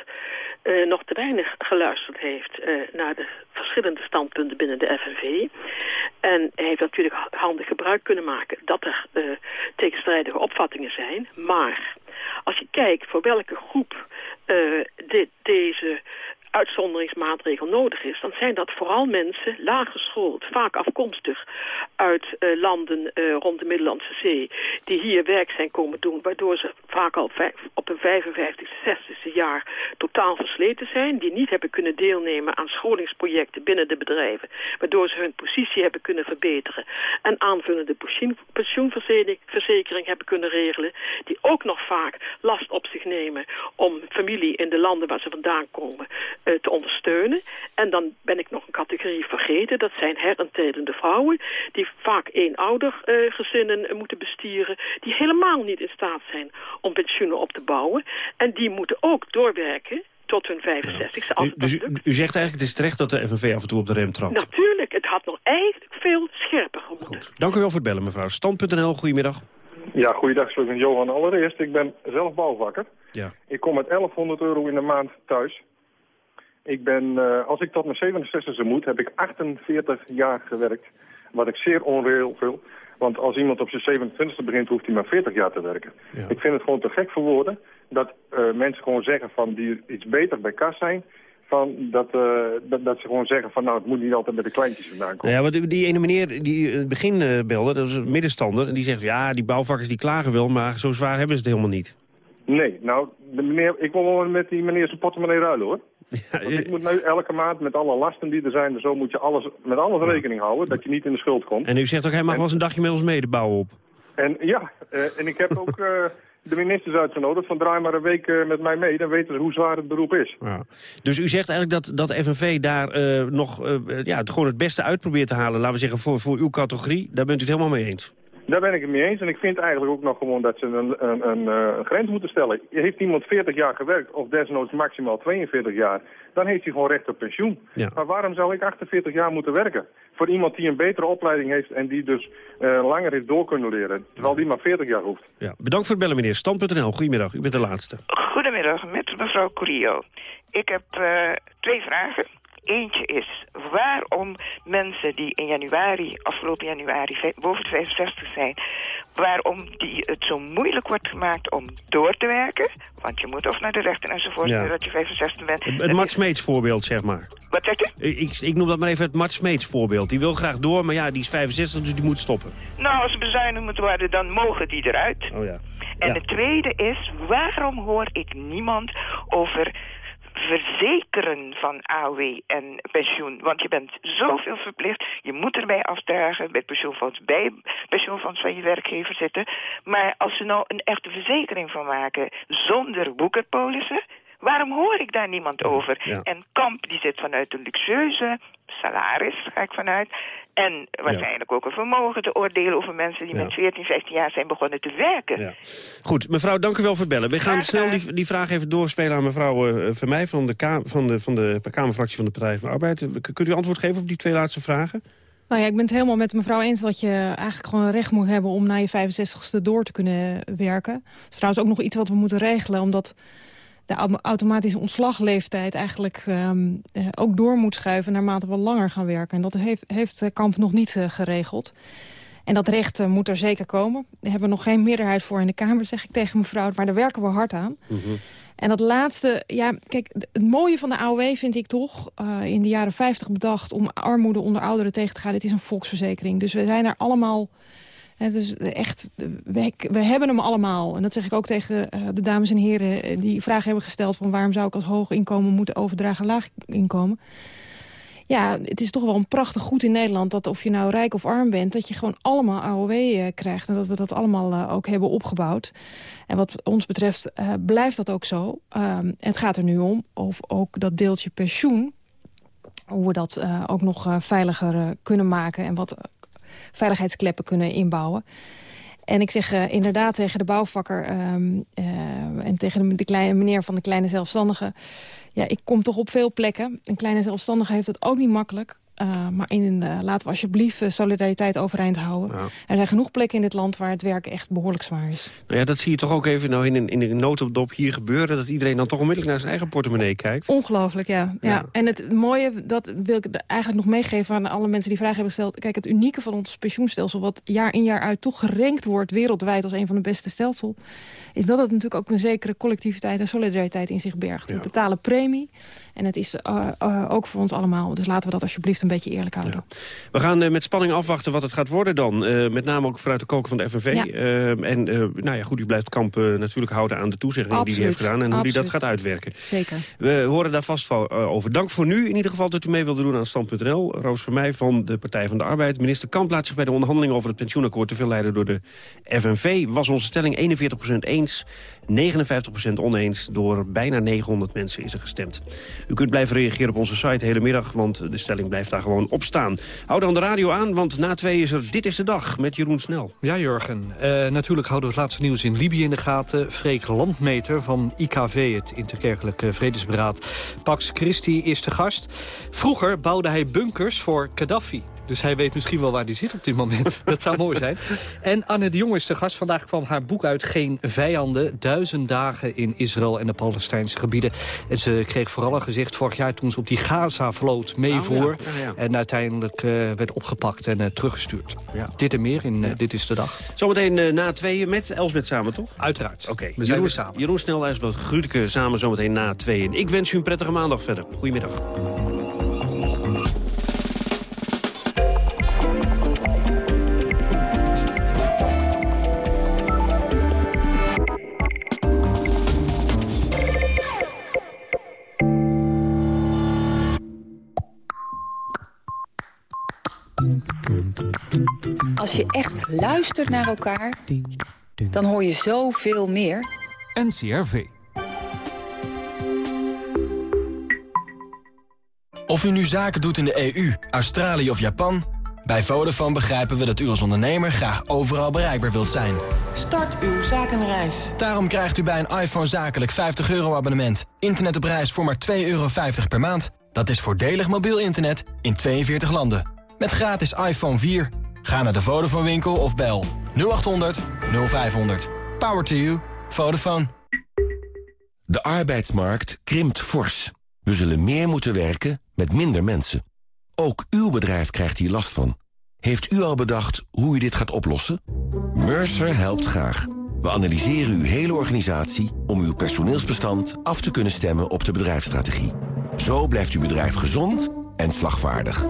eh, nog te weinig geluisterd heeft eh, naar de verschillende standpunten binnen de FNV. En hij heeft natuurlijk ha- handig gebruik kunnen maken dat er eh, tegenstrijdige opvattingen zijn. Maar als je kijkt voor welke groep eh, dit, deze uitzonderingsmaatregel nodig is, dan zijn dat vooral mensen laaggeschoold, vaak afkomstig uit eh, landen eh, rond de Middellandse Zee, die hier werk zijn komen doen, waardoor ze vaak al op hun 55, 60ste jaar totaal versleten zijn, die niet hebben kunnen deelnemen aan scholingsprojecten binnen de bedrijven, waardoor ze hun positie hebben kunnen verbeteren en aanvullende pensioen- pensioenverzekering hebben kunnen regelen, die ook nog vaak last op zich nemen om familie in de landen waar ze vandaan komen te ondersteunen. En dan ben ik nog een categorie vergeten. Dat zijn herentredende vrouwen die vaak eenoudergezinnen gezinnen eh, moeten bestieren. Die helemaal niet in staat zijn om pensioenen op te bouwen. En die moeten ook doorwerken tot hun 65ste. Als U, dus u, u zegt eigenlijk, het is terecht dat de FNV af en toe op de rem trapt. Natuurlijk, het had nog eigenlijk veel scherper gemoeten. Dank u wel voor het bellen, mevrouw. Stand.nl, goedemiddag. Ja, goeiedag, ik ben Johan. Allereerst, ik ben zelf bouwvakker. Ja. Ik kom met 1100 euro in de maand thuis. Ik ben, eh, als ik tot mijn 67e moet, heb ik 48 jaar gewerkt. Wat ik zeer onreëel vind. Want als iemand op zijn 27e begint, hoeft hij maar 40 jaar te werken. Ik vind het gewoon te gek voor woorden dat eh, mensen gewoon zeggen van die iets beter bij kas zijn. Van dat, eh, dat, dat ze gewoon zeggen van nou, het moet niet altijd bij de kleintjes vandaan komen. Nou ja, want die- ene meneer die in het begin belde, dat is een middenstander... en die zegt, ja, die bouwvakkers die klagen wel, maar zo zwaar hebben ze het helemaal niet. Nee, nou, de meneer, ik wil wel met die meneer zijn portemonnee ruilen hoor. Want ik moet nu elke maand met alle lasten die er zijn, en zo moet je alles, met alles rekening houden, dat je niet in de schuld komt. En u zegt ook, hij mag wel eens een dagje met ons mede bouwen op. En ja, eh, en ik heb ook eh, de ministers uitgenodigd van draai maar een week eh, met mij mee, dan weten ze hoe zwaar het beroep is. Ja. Dus u zegt eigenlijk dat, dat FNV daar nog ja, het, gewoon het beste uit probeert te halen, laten we zeggen, voor, voor uw categorie. Daar bent u het helemaal mee eens. Daar ben ik het mee eens. En ik vind eigenlijk ook nog gewoon dat ze een, een, een, eh, een grens moeten stellen. Heeft iemand 40 jaar gewerkt, of desnoods maximaal 42 jaar, dan heeft hij gewoon recht op pensioen. Ja. Maar waarom zou ik 48 jaar moeten werken? Voor iemand die een betere opleiding heeft en die dus eh, langer heeft door kunnen leren. Terwijl die maar 40 jaar hoeft. Ja. Bedankt voor het bellen, meneer. Stand.nl, goedemiddag. U bent de laatste. Goedemiddag, met mevrouw Corio. Ik heb eh, twee vragen. Eentje is waarom mensen die in januari, afgelopen januari, boven de 65 zijn, waarom die het zo moeilijk wordt gemaakt om door te werken. Want je moet of naar de rechter enzovoort, Ja. dat je 65 bent. Het, het Mart is- Smeets voorbeeld, zeg maar. Wat zeg je? Ik, ik noem dat maar even het Mart Smeets voorbeeld. Die wil graag door, maar ja, die is 65, dus die moet stoppen. Nou, als er bezuinigd moet worden, dan mogen die eruit. Oh ja. En Ja. de tweede is, waarom hoor ik niemand over verzekeren van AOW en pensioen? Want je bent zoveel verplicht. Je moet erbij afdragen bij het pensioenfonds, bij pensioenfonds van je werkgever zitten. Maar als ze nou een echte verzekering van maken zonder boekerpolissen... Waarom hoor ik daar niemand over? Ja. En Kamp die zit vanuit een luxueuze salaris, ga ik vanuit. En waarschijnlijk ook een vermogen te oordelen over mensen die Ja. met 14, 15 jaar zijn begonnen te werken. Goed, mevrouw, dank u wel voor het bellen. We gaan snel die, die vraag even doorspelen aan mevrouw eh Vermeij... Van de, Ka- van, de, van de Kamerfractie van de Partij van de Arbeid. Eh, Kunt u antwoord geven op die twee laatste vragen? Nou ja, ik ben het helemaal met mevrouw eens dat je eigenlijk gewoon recht moet hebben om na je 65ste door te kunnen werken. Dat is trouwens ook nog iets wat we moeten regelen, omdat de automatische ontslagleeftijd eigenlijk ehm, eh, ook door moet schuiven... naarmate we langer gaan werken. En dat heeft, heeft Kamp nog niet geregeld. En dat recht moet er zeker komen. Daar hebben we nog geen meerderheid voor in de Kamer, zeg ik tegen mevrouw. Maar daar werken we hard aan. Mhm. En dat laatste, ja, kijk, het mooie van de AOW vind ik toch... in de jaren 50 bedacht om armoede onder ouderen tegen te gaan. Het is een volksverzekering. Dus we zijn er allemaal het is echt, we, we, hebben hem allemaal. En dat zeg ik ook tegen uh, de dames en heren eh, die vragen hebben gesteld... van waarom zou ik als hoog inkomen moeten overdragen laag inkomen. Ja, het is toch wel een prachtig goed in Nederland... dat of je nou rijk of arm bent, dat je gewoon allemaal AOW eh, krijgt. En dat we dat allemaal ook hebben opgebouwd. En wat ons betreft blijft dat ook zo. Ehm, het gaat er nu om of ook dat deeltje pensioen hoe we dat ook nog veiliger kunnen maken... en wat veiligheidskleppen kunnen inbouwen. En ik zeg uh, inderdaad tegen de bouwvakker um, uh, en tegen de, de, kleine, meneer van de kleine zelfstandige... ja, ik kom toch op veel plekken. Een kleine zelfstandige heeft het ook niet makkelijk. Uh, maar in, uh, laten we alsjeblieft uh, solidariteit overeind houden. Ja. Er zijn genoeg plekken in dit land waar het werk echt behoorlijk zwaar is. Nou ja, dat zie je toch ook even nou in, een, in een notendop hier gebeuren... dat iedereen dan toch onmiddellijk naar zijn eigen portemonnee kijkt. Ongelooflijk, ja. ja. ja. En het mooie, dat wil ik eigenlijk nog meegeven aan alle mensen die vragen hebben gesteld. Kijk, het unieke van ons pensioenstelsel... wat jaar in jaar uit toch gerenkt wordt wereldwijd als een van de beste stelsels... is dat het natuurlijk ook een zekere collectiviteit en solidariteit in zich bergt. We betalen premie en het is ook voor ons allemaal. Dus laten we dat alsjeblieft een beetje eerlijk houden. Ja. We gaan uh, met spanning afwachten wat het gaat worden dan. Met name ook vanuit de koken van de FNV. Ja. En nou ja, goed, u blijft Kamp natuurlijk houden aan de toezeggingen die hij heeft gedaan... en hoe hij dat gaat uitwerken. Zeker. We horen daar vast over. Dank voor nu in ieder geval dat u mee wilde doen aan Stand.nl. Roos Vermeij van de Partij van de Arbeid. Minister Kamp laat zich bij de onderhandelingen over het pensioenakkoord... te veel leiden door de FNV. Was onze stelling 41% eens, 59% oneens. Door bijna 900 mensen is er gestemd. U kunt blijven reageren op onze site de hele middag... want de stelling blijft daar gewoon opstaan. Hou dan de radio aan, want na twee is er Dit is de Dag met Jeroen Snel. Ja, Jurgen. Uh, natuurlijk houden we het laatste nieuws in Libië in de gaten. Freek Landmeter van IKV, het Interkerkelijke Vredesberaad. Pax Christi is de gast. Vroeger bouwde hij bunkers voor Gaddafi. Dus hij weet misschien wel waar hij zit op dit moment. [LAUGHS] Dat zou mooi zijn. En Anne de Jong is de gast. Vandaag kwam haar boek uit Geen Vijanden. Duizend dagen in Israël en de Palestijnse gebieden. En ze kreeg vooral een gezicht vorig jaar toen ze op die Gaza-vloot meevoer. Oh, ja. Ja, ja. En uiteindelijk uh, werd opgepakt en uh, teruggestuurd. Dit en meer in uh, Dit is de Dag. Zometeen na tweeën met Elsbeth samen, toch? Uiteraard. Oké. Okay. We zijn weer samen. Jeroen Snel, Elsbeth Grudeke samen zometeen na tweeën. Ik wens u een prettige maandag verder. Goedemiddag. Als je echt luistert naar elkaar, dan hoor je zoveel meer. NCRV. Of u nu zaken doet in de EU, Australië of Japan... bij Vodafone begrijpen we dat u als ondernemer graag overal bereikbaar wilt zijn. Start uw zakenreis. Daarom krijgt u bij een iPhone zakelijk 50 euro abonnement. Internet op reis voor maar 2,50 euro per maand. Dat is voordelig mobiel internet in 42 landen. Met gratis iPhone 4. Ga naar de Vodafone winkel of bel 0800 0500. Power to you. Vodafone. De arbeidsmarkt krimpt fors. We zullen meer moeten werken met minder mensen. Ook uw bedrijf krijgt hier last van. Heeft u al bedacht hoe u dit gaat oplossen? Mercer helpt graag. We analyseren uw hele organisatie om uw personeelsbestand af te kunnen stemmen op de bedrijfsstrategie. Zo blijft uw bedrijf gezond en slagvaardig.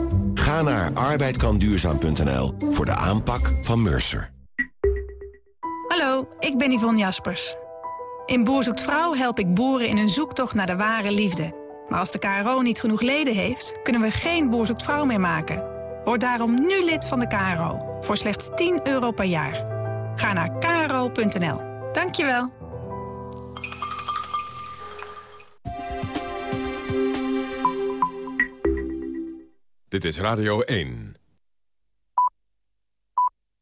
Ga naar arbeidkanduurzaam.nl voor de aanpak van Mercer. Hallo, ik ben Yvonne Jaspers. In Boer zoekt Vrouw help ik boeren in hun zoektocht naar de ware liefde. Maar als de KRO niet genoeg leden heeft, kunnen we geen Boer zoekt Vrouw meer maken. Word daarom nu lid van de KRO, voor slechts 10 euro per jaar. Ga naar kro.nl. Dankjewel. Dit is Radio 1.